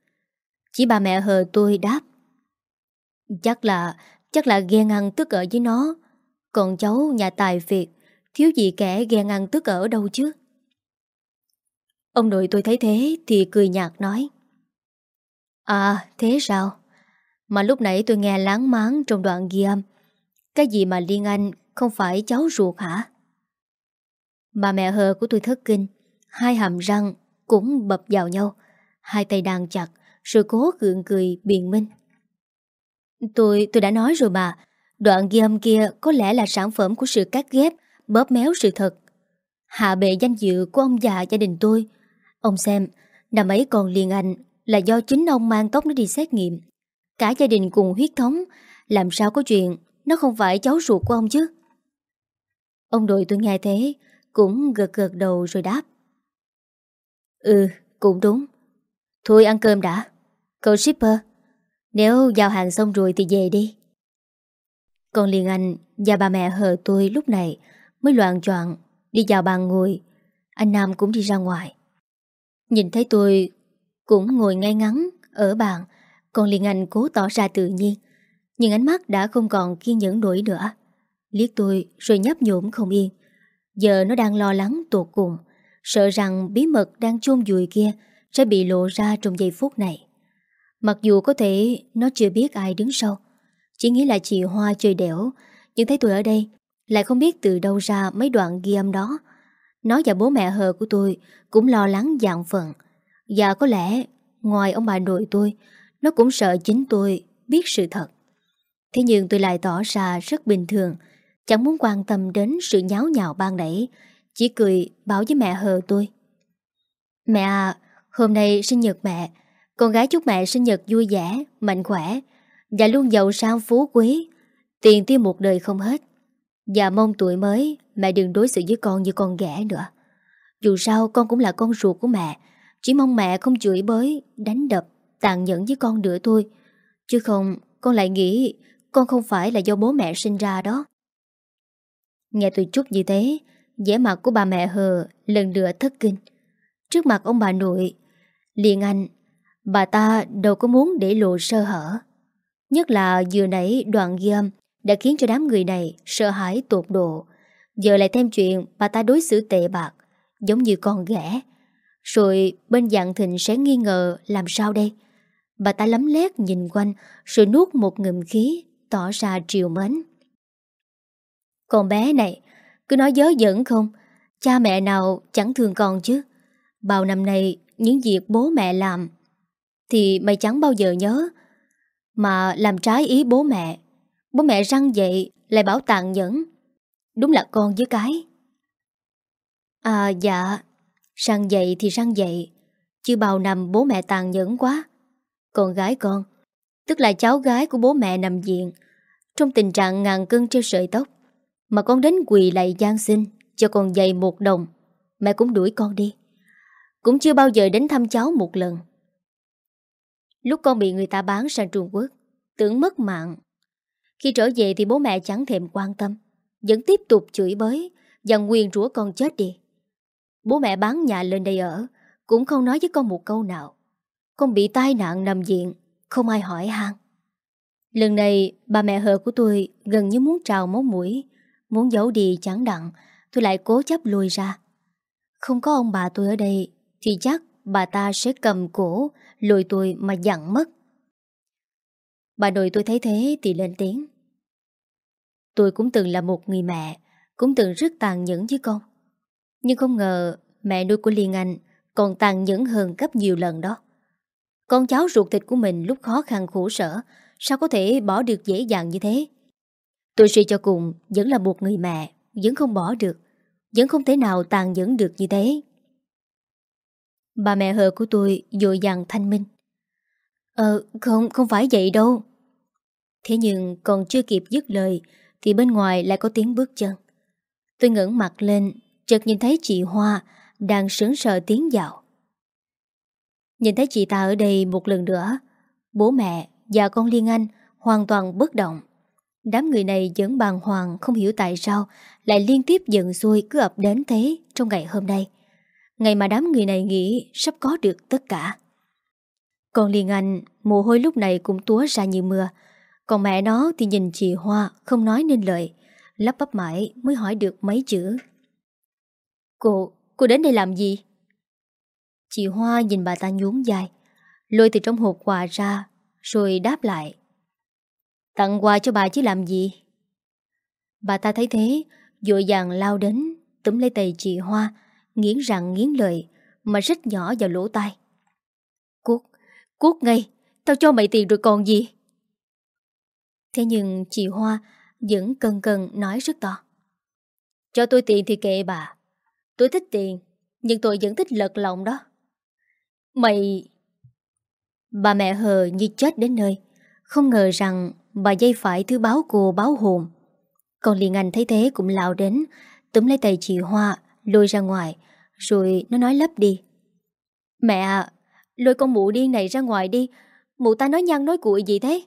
Chỉ bà mẹ hờ tôi đáp. Chắc là Chắc là ghen ăn tức ở với nó. Còn cháu nhà tài Việt Thiếu gì kẻ ghen ăn tức ở đâu chứ? Ông nội tôi thấy thế Thì cười nhạt nói. À thế sao? Mà lúc nãy tôi nghe láng máng Trong đoạn ghi âm. Cái gì mà Liên Anh không phải cháu ruột hả? Bà mẹ hờ của tôi thất kinh. Hai hàm răng cũng bập vào nhau. Hai tay đang chặt, Rồi cố gượng cười biện minh. Tôi tôi đã nói rồi mà. Đoạn ghi âm kia có lẽ là sản phẩm của sự cắt ghép, bóp méo sự thật. Hạ bệ danh dự của ông già gia đình tôi. Ông xem, năm ấy còn liền anh là do chính ông mang tóc nó đi xét nghiệm. Cả gia đình cùng huyết thống, làm sao có chuyện nó không phải cháu ruột của ông chứ? Ông đội tôi nghe thế Cũng gật gật đầu rồi đáp. Ừ cũng đúng. Thôi ăn cơm đã. Cậu shipper Nếu giao hàng xong rồi thì về đi. Còn liền anh và bà mẹ hờ tôi lúc này Mới loạn choạng Đi vào bàn ngồi. Anh Nam cũng đi ra ngoài. Nhìn thấy tôi Cũng ngồi ngay ngắn Ở bàn, Còn liền anh cố tỏ ra tự nhiên. Nhưng ánh mắt đã không còn kiên nhẫn nổi nữa. Liếc tôi rồi nhấp nhổm không yên. Giờ nó đang lo lắng tột cùng, Sợ rằng bí mật đang chôn vùi kia Sẽ bị lộ ra trong giây phút này. Mặc dù có thể Nó chưa biết ai đứng sau, Chỉ nghĩ là chị Hoa chơi đẻo, Nhưng thấy tôi ở đây Lại không biết từ đâu ra mấy đoạn ghi âm đó. Nó và bố mẹ hờ của tôi Cũng lo lắng dạng phận Và có lẽ Ngoài ông bà nội tôi, Nó cũng sợ chính tôi biết sự thật. Thế nhưng tôi lại tỏ ra rất bình thường, Chẳng muốn quan tâm đến sự nháo nhào ban nãy, Chỉ cười bảo với mẹ hờ tôi. Mẹ à Hôm nay sinh nhật mẹ, Con gái chúc mẹ sinh nhật vui vẻ, Mạnh khỏe Và luôn giàu sang phú quý, Tiền tiêu một đời không hết. Và mong tuổi mới Mẹ đừng đối xử với con như con ghẻ nữa. Dù sao, con cũng là con ruột của mẹ. Chỉ mong mẹ không chửi bới, Đánh đập, Tàn nhẫn với con nữa thôi. Chứ không, con lại nghĩ Con không phải là do bố mẹ sinh ra đó. Nghe tôi chút như thế, vẻ mặt của bà mẹ hờ lần nữa thất kinh. Trước mặt ông bà nội, liền anh, Bà ta đâu có muốn để lộ sơ hở. Nhất là vừa nãy đoạn ghi âm đã khiến cho đám người này sợ hãi tột độ. Giờ lại thêm chuyện bà ta đối xử tệ bạc, Giống như con ghẻ. Rồi bên dạng thịnh sẽ nghi ngờ làm sao đây? Bà ta lấm lét nhìn quanh, Rồi nuốt một ngụm khí, Tỏ ra triều mến. Con bé này, Cứ nói dớ dẫn không? Cha mẹ nào chẳng thương con chứ? Bao năm nay, những việc bố mẹ làm Thì mày chẳng bao giờ nhớ. Mà làm trái ý bố mẹ Bố mẹ răng dậy, Lại bảo tàn nhẫn. Đúng là con với cái. À dạ Răng dậy thì răng dậy, Chứ bao năm bố mẹ tàn nhẫn quá. Con gái con, Tức là cháu gái của bố mẹ nằm viện, Trong tình trạng ngàn cân treo sợi tóc, mà con đến quỳ lại gian xin Cho con dày một đồng, Mẹ cũng đuổi con đi. Cũng chưa bao giờ đến thăm cháu một lần. Lúc con bị người ta bán sang Trung Quốc, Tưởng mất mạng khi trở về thì bố mẹ chẳng thèm quan tâm, Vẫn tiếp tục chửi bới Và nguyên rủa con chết đi. Bố mẹ bán nhà lên đây ở, Cũng không nói với con một câu nào. Con bị tai nạn nằm viện, Không ai hỏi han. Lần này, bà mẹ hờ của tôi Gần như muốn trào máu mũi, Muốn giấu đi chẳng đặng, Tôi lại cố chấp lùi ra. Không có ông bà tôi ở đây Thì chắc bà ta sẽ cầm cổ Lùi tôi mà dặn mất. Bà nội tôi thấy thế thì lên tiếng. Tôi cũng từng là một người mẹ, Cũng từng rất tàn nhẫn với con. Nhưng không ngờ Mẹ nuôi của Liên Anh Còn tàn nhẫn hơn gấp nhiều lần đó. Con cháu ruột thịt của mình lúc khó khăn khổ sở, Sao có thể bỏ được dễ dàng như thế? Tôi suy cho cùng, vẫn là một người mẹ, Vẫn không bỏ được, Vẫn không thể nào tàn nhẫn được như thế. Bà mẹ hờ của tôi dội dàng thanh minh. Ờ không không phải vậy đâu Thế nhưng còn chưa kịp dứt lời, Thì bên ngoài lại có tiếng bước chân Tôi ngẩng mặt lên, Chợt nhìn thấy chị Hoa Đang sướng sờ tiến vào Nhìn thấy chị ta ở đây một lần nữa, Bố mẹ và con Liên Anh Hoàn toàn bất động Đám người này vẫn bàng hoàng, không hiểu tại sao lại liên tiếp giận xuôi cứ ập đến thế trong ngày hôm nay. Ngày mà đám người này nghĩ sắp có được tất cả. Còn Liên Anh, mồ hôi lúc này cũng túa ra như mưa. Còn mẹ nó thì nhìn chị Hoa không nói nên lời. Lắp bắp mãi mới hỏi được mấy chữ. Cô, cô đến đây làm gì? Chị Hoa nhìn bà ta nhún dài, lôi từ trong hộp quà ra, rồi đáp lại. Tặng quà cho bà chứ làm gì Bà ta thấy thế Dội dàng lao đến Túm lấy tay chị Hoa Nghiến răng nghiến lợi Mà rít nhỏ vào lỗ tai cút ngay. Tao cho mày tiền rồi còn gì? Thế nhưng chị Hoa Vẫn cần cần nói rất to. Cho tôi tiền thì kệ bà. Tôi thích tiền Nhưng tôi vẫn thích lật lòng đó. Mày Bà mẹ hờ như chết đến nơi. Không ngờ rằng Bà dây phải thứ báo cô báo hồn. Còn liền anh thấy thế cũng lào đến túm lấy tay chị Hoa, lôi ra ngoài, rồi nó nói lấp đi. Mẹ lôi con mụ điên này ra ngoài đi, mụ ta nói nhăn nói cuội gì thế?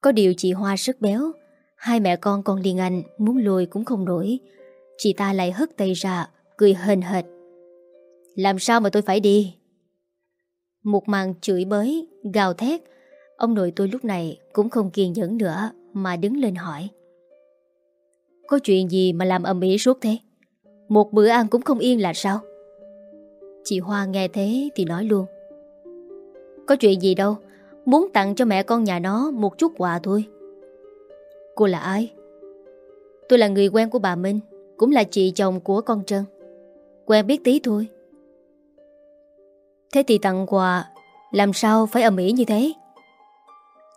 Có điều chị Hoa rất béo, hai mẹ con còn Liên Anh muốn lôi cũng không nổi. Chị ta lại hất tay ra, cười hên hệt. Làm sao mà tôi phải đi? Một màn chửi bới, gào thét, ông nội tôi lúc này cũng không kiên nhẫn nữa mà đứng lên hỏi. Có chuyện gì mà làm ầm ĩ suốt thế? Một bữa ăn cũng không yên là sao? Chị Hoa nghe thế thì nói luôn. Có chuyện gì đâu, muốn tặng cho mẹ con nhà nó một chút quà thôi. Cô là ai? Tôi là người quen của bà Minh, cũng là chị chồng của con Trân. Quen biết tí thôi. Thế thì tặng quà, làm sao phải ầm ĩ như thế?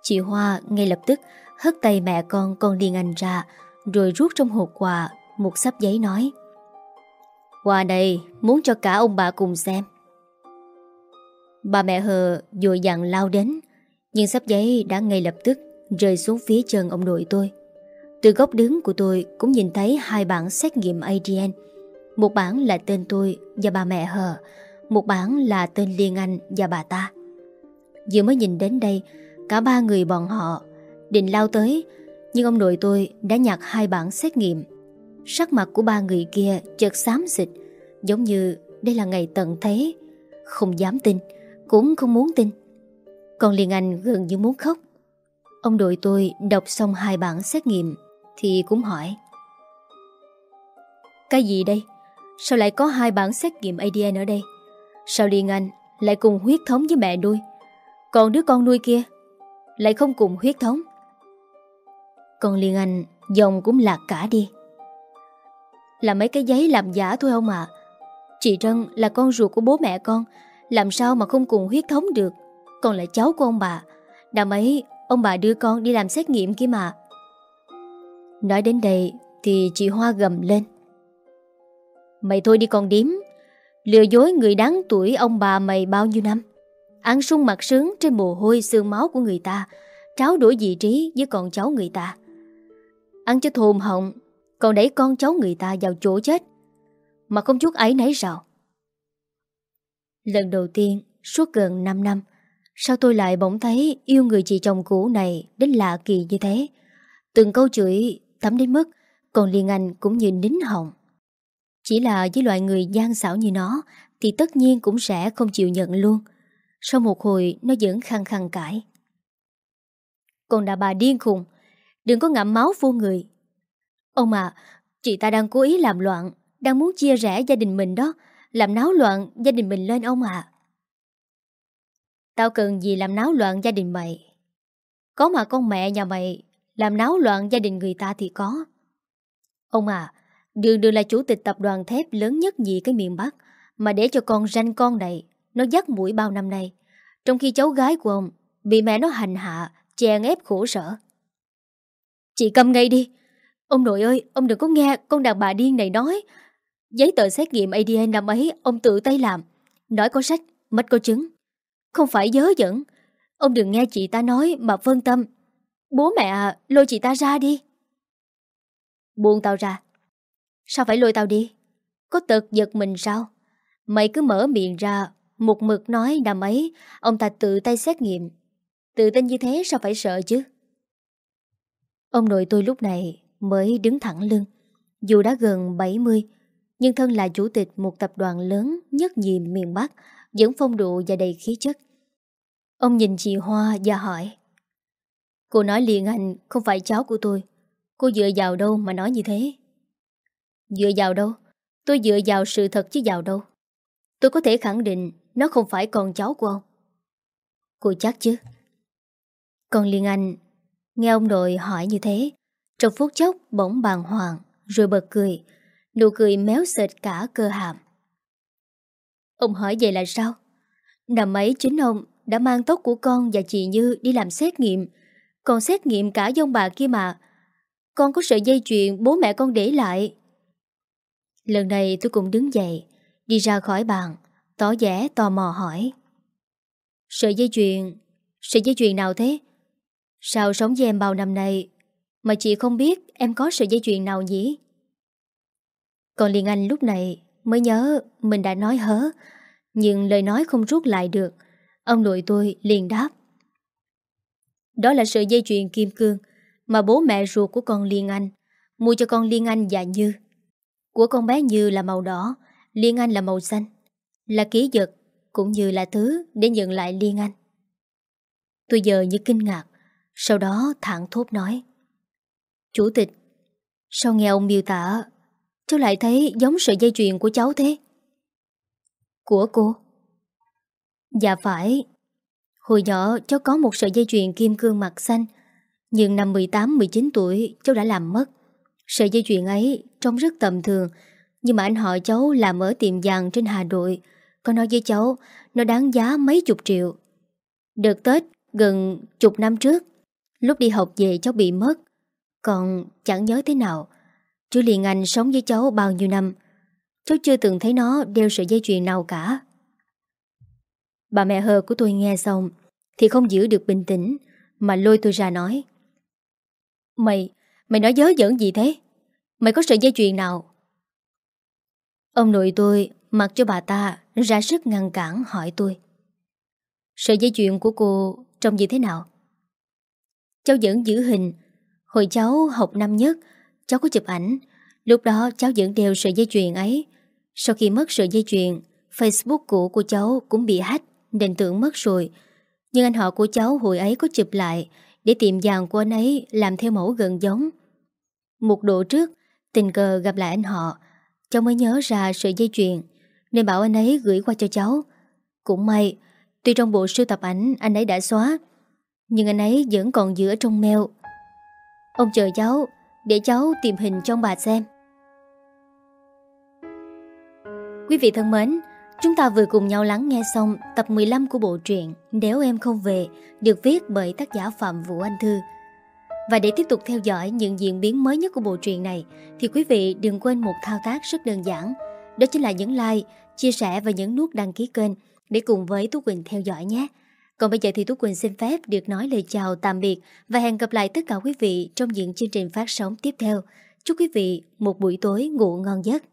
Chị Hoa ngay lập tức hất tay mẹ con con điên anh ra, rồi rút trong hộp quà một sắp giấy nói. Quà này muốn cho cả ông bà cùng xem. Bà mẹ hờ dội dặn lao đến, nhưng sắp giấy đã ngay lập tức rơi xuống phía chân ông nội tôi. Từ góc đứng của tôi cũng nhìn thấy hai bản xét nghiệm ADN. Một bản là tên tôi và bà mẹ hờ, một bản là tên Liên Anh và bà ta. Vừa mới nhìn đến đây, cả ba người bọn họ định lao tới, nhưng ông nội tôi đã nhặt hai bản xét nghiệm. Sắc mặt của ba người kia chợt xám xịt, giống như đây là ngày tận thế. Không dám tin, cũng không muốn tin. Còn Liên Anh gần như muốn khóc. Ông đội tôi đọc xong hai bản xét nghiệm thì cũng hỏi. Cái gì đây? Sao lại có hai bản xét nghiệm ADN ở đây? Sao Liên Anh lại cùng huyết thống với mẹ nuôi? Còn đứa con nuôi kia lại không cùng huyết thống? Còn Liên Anh dòng cũng lạc cả đi. Là mấy cái giấy làm giả thôi ông ạ? À? Chị Trân là con ruột của bố mẹ con, Làm sao mà không cùng huyết thống được? Còn là cháu của ông bà. Năm ấy, ông bà đưa con đi làm xét nghiệm kia mà. Nói đến đây Thì chị Hoa gầm lên. Mày thôi đi con điếm, Lừa dối người đáng tuổi ông bà mày bao nhiêu năm. Ăn sung mặt sướng trên mồ hôi xương máu của người ta, Tráo đổi vị trí với con cháu người ta. Ăn cho thồn họng Còn đẩy con cháu người ta vào chỗ chết mà không chút ấy nấy sao Lần đầu tiên, Suốt gần 5 năm, Sao tôi lại bỗng thấy yêu người chị chồng cũ này Đến lạ kỳ như thế? Từng câu chửi thấm đến mức Còn Liên Anh cũng như nín họng. Chỉ là với loại người gian xảo như nó Thì tất nhiên cũng sẽ không chịu nhận luôn. Sau một hồi, Nó vẫn khăng khăng cãi. Còn đà bà điên khùng, Đừng có ngậm máu vô người. Ông à Chị ta đang cố ý làm loạn đang muốn chia rẽ gia đình mình đó, Làm náo loạn gia đình mình lên ông à Tao cần gì làm náo loạn gia đình mày? Có mà con mẹ nhà mày Làm náo loạn gia đình người ta thì có. Ông à Đường đường là chủ tịch tập đoàn thép lớn nhất nhì cái miền Bắc, Mà để cho con ranh con này, Nó dắt mũi bao năm nay. Trong khi cháu gái của ông Bị mẹ nó hành hạ, Chèn ép khổ sở. Chị cầm ngay đi. Ông nội ơi, Ông đừng có nghe con đàn bà điên này nói. Giấy tờ xét nghiệm ADN năm ấy ông tự tay làm. Nói có sách, mất có chứng. Không phải dớ dẫn. Ông đừng nghe chị ta nói mà phân tâm. Bố mẹ à, lôi chị ta ra đi. Buông tao ra. Sao phải lôi tao đi? Có tật giật mình sao? Mày cứ mở miệng ra, một mực nói năm ấy, ông ta tự tay xét nghiệm. Tự tin như thế sao phải sợ chứ? Ông nội tôi lúc này mới đứng thẳng lưng. Dù đã gần 70, nhưng thân là chủ tịch một tập đoàn lớn nhất nhì miền Bắc, vẫn phong độ và đầy khí chất. Ông nhìn chị Hoa và hỏi Cô nói liền anh không phải cháu của tôi. Cô dựa vào đâu mà nói như thế? Dựa vào đâu? Tôi dựa vào sự thật chứ vào đâu? Tôi có thể khẳng định Nó không phải con cháu của ông. Cô chắc chứ? Còn Liên Anh. Nghe ông đội hỏi như thế Trong phút chốc bỗng bàng hoàng Rồi bật cười. Nụ cười méo sệt cả cơ hàm Ông hỏi vậy là sao? Năm ấy chính ông đã mang tóc của con và chị Như đi làm xét nghiệm Còn xét nghiệm cả dông bà kia mà Con có sợi dây chuyền bố mẹ con để lại Lần này tôi cũng đứng dậy, Đi ra khỏi bàn, Tỏ vẻ tò mò hỏi Sợi dây chuyền, Sợi dây chuyền nào thế? Sao sống với em bao năm nay Mà chị không biết em có sợi dây chuyền nào nhỉ? Còn Liên Anh lúc này mới nhớ mình đã nói hớ, nhưng lời nói không rút lại được. Ông nội tôi liền đáp. Đó là sợi dây chuyền kim cương mà bố mẹ ruột của con Liên Anh mua cho con Liên Anh và Như. Của con bé Như là màu đỏ, Liên Anh là màu xanh, là ký vật cũng như là thứ để nhận lại Liên Anh. Tôi giờ như kinh ngạc, sau đó thẳng thốt nói. Chủ tịch, sao nghe ông miêu tả, cháu lại thấy giống sợi dây chuyền của cháu thế? Của cô? Dạ phải. Hồi nhỏ cháu có một sợi dây chuyền kim cương mặt xanh, nhưng năm 18-19 tuổi cháu đã làm mất. Sợi dây chuyền ấy trông rất tầm thường, nhưng mà anh họ cháu làm ở tiệm vàng trên Hà Nội, có nói với cháu nó đáng giá mấy chục triệu. Đợt Tết gần chục năm trước, lúc đi học về cháu bị mất, còn chẳng nhớ thế nào. Chú Liên Anh sống với cháu bao nhiêu năm, cháu chưa từng thấy nó đeo sợi dây chuyền nào cả. Bà mẹ hờ của tôi nghe xong thì không giữ được bình tĩnh mà lôi tôi ra nói. Mày, mày nói dớ dẫn gì thế? Mày có sợi dây chuyền nào? Ông nội tôi mặc cho bà ta ra sức ngăn cản hỏi tôi. Sợi dây chuyền của cô trông như thế nào? Cháu vẫn giữ hình. Hồi cháu học năm nhất, cháu có chụp ảnh. Lúc đó cháu vẫn đeo sợi dây chuyền ấy. Sau khi mất sợi dây chuyền, Facebook cũ của cháu cũng bị hack nên tưởng mất rồi. Nhưng anh họ của cháu hồi ấy có chụp lại để tìm vàng của anh ấy làm theo mẫu gần giống. Một độ trước, tình cờ gặp lại anh họ, cháu mới nhớ ra sợi dây chuyền nên bảo anh ấy gửi qua cho cháu. Cũng may, tuy trong bộ sưu tập ảnh anh ấy đã xóa, nhưng anh ấy vẫn còn giữ ở trong mail. Ông chờ cháu, để cháu tìm hình trong bà xem. Quý vị thân mến, chúng ta vừa cùng nhau lắng nghe xong tập 15 của bộ truyện Nếu em không về, được viết bởi tác giả Phạm Vũ Anh Thư. Và để tiếp tục theo dõi những diễn biến mới nhất của bộ truyện này, thì quý vị đừng quên một thao tác rất đơn giản, đó chính là nhấn like, chia sẻ và nhấn nút đăng ký kênh để cùng với Tú Quỳnh theo dõi nhé. Còn bây giờ thì Tú Quỳnh xin phép được nói lời chào tạm biệt và hẹn gặp lại tất cả quý vị trong những chương trình phát sóng tiếp theo. Chúc quý vị một buổi tối ngủ ngon giấc.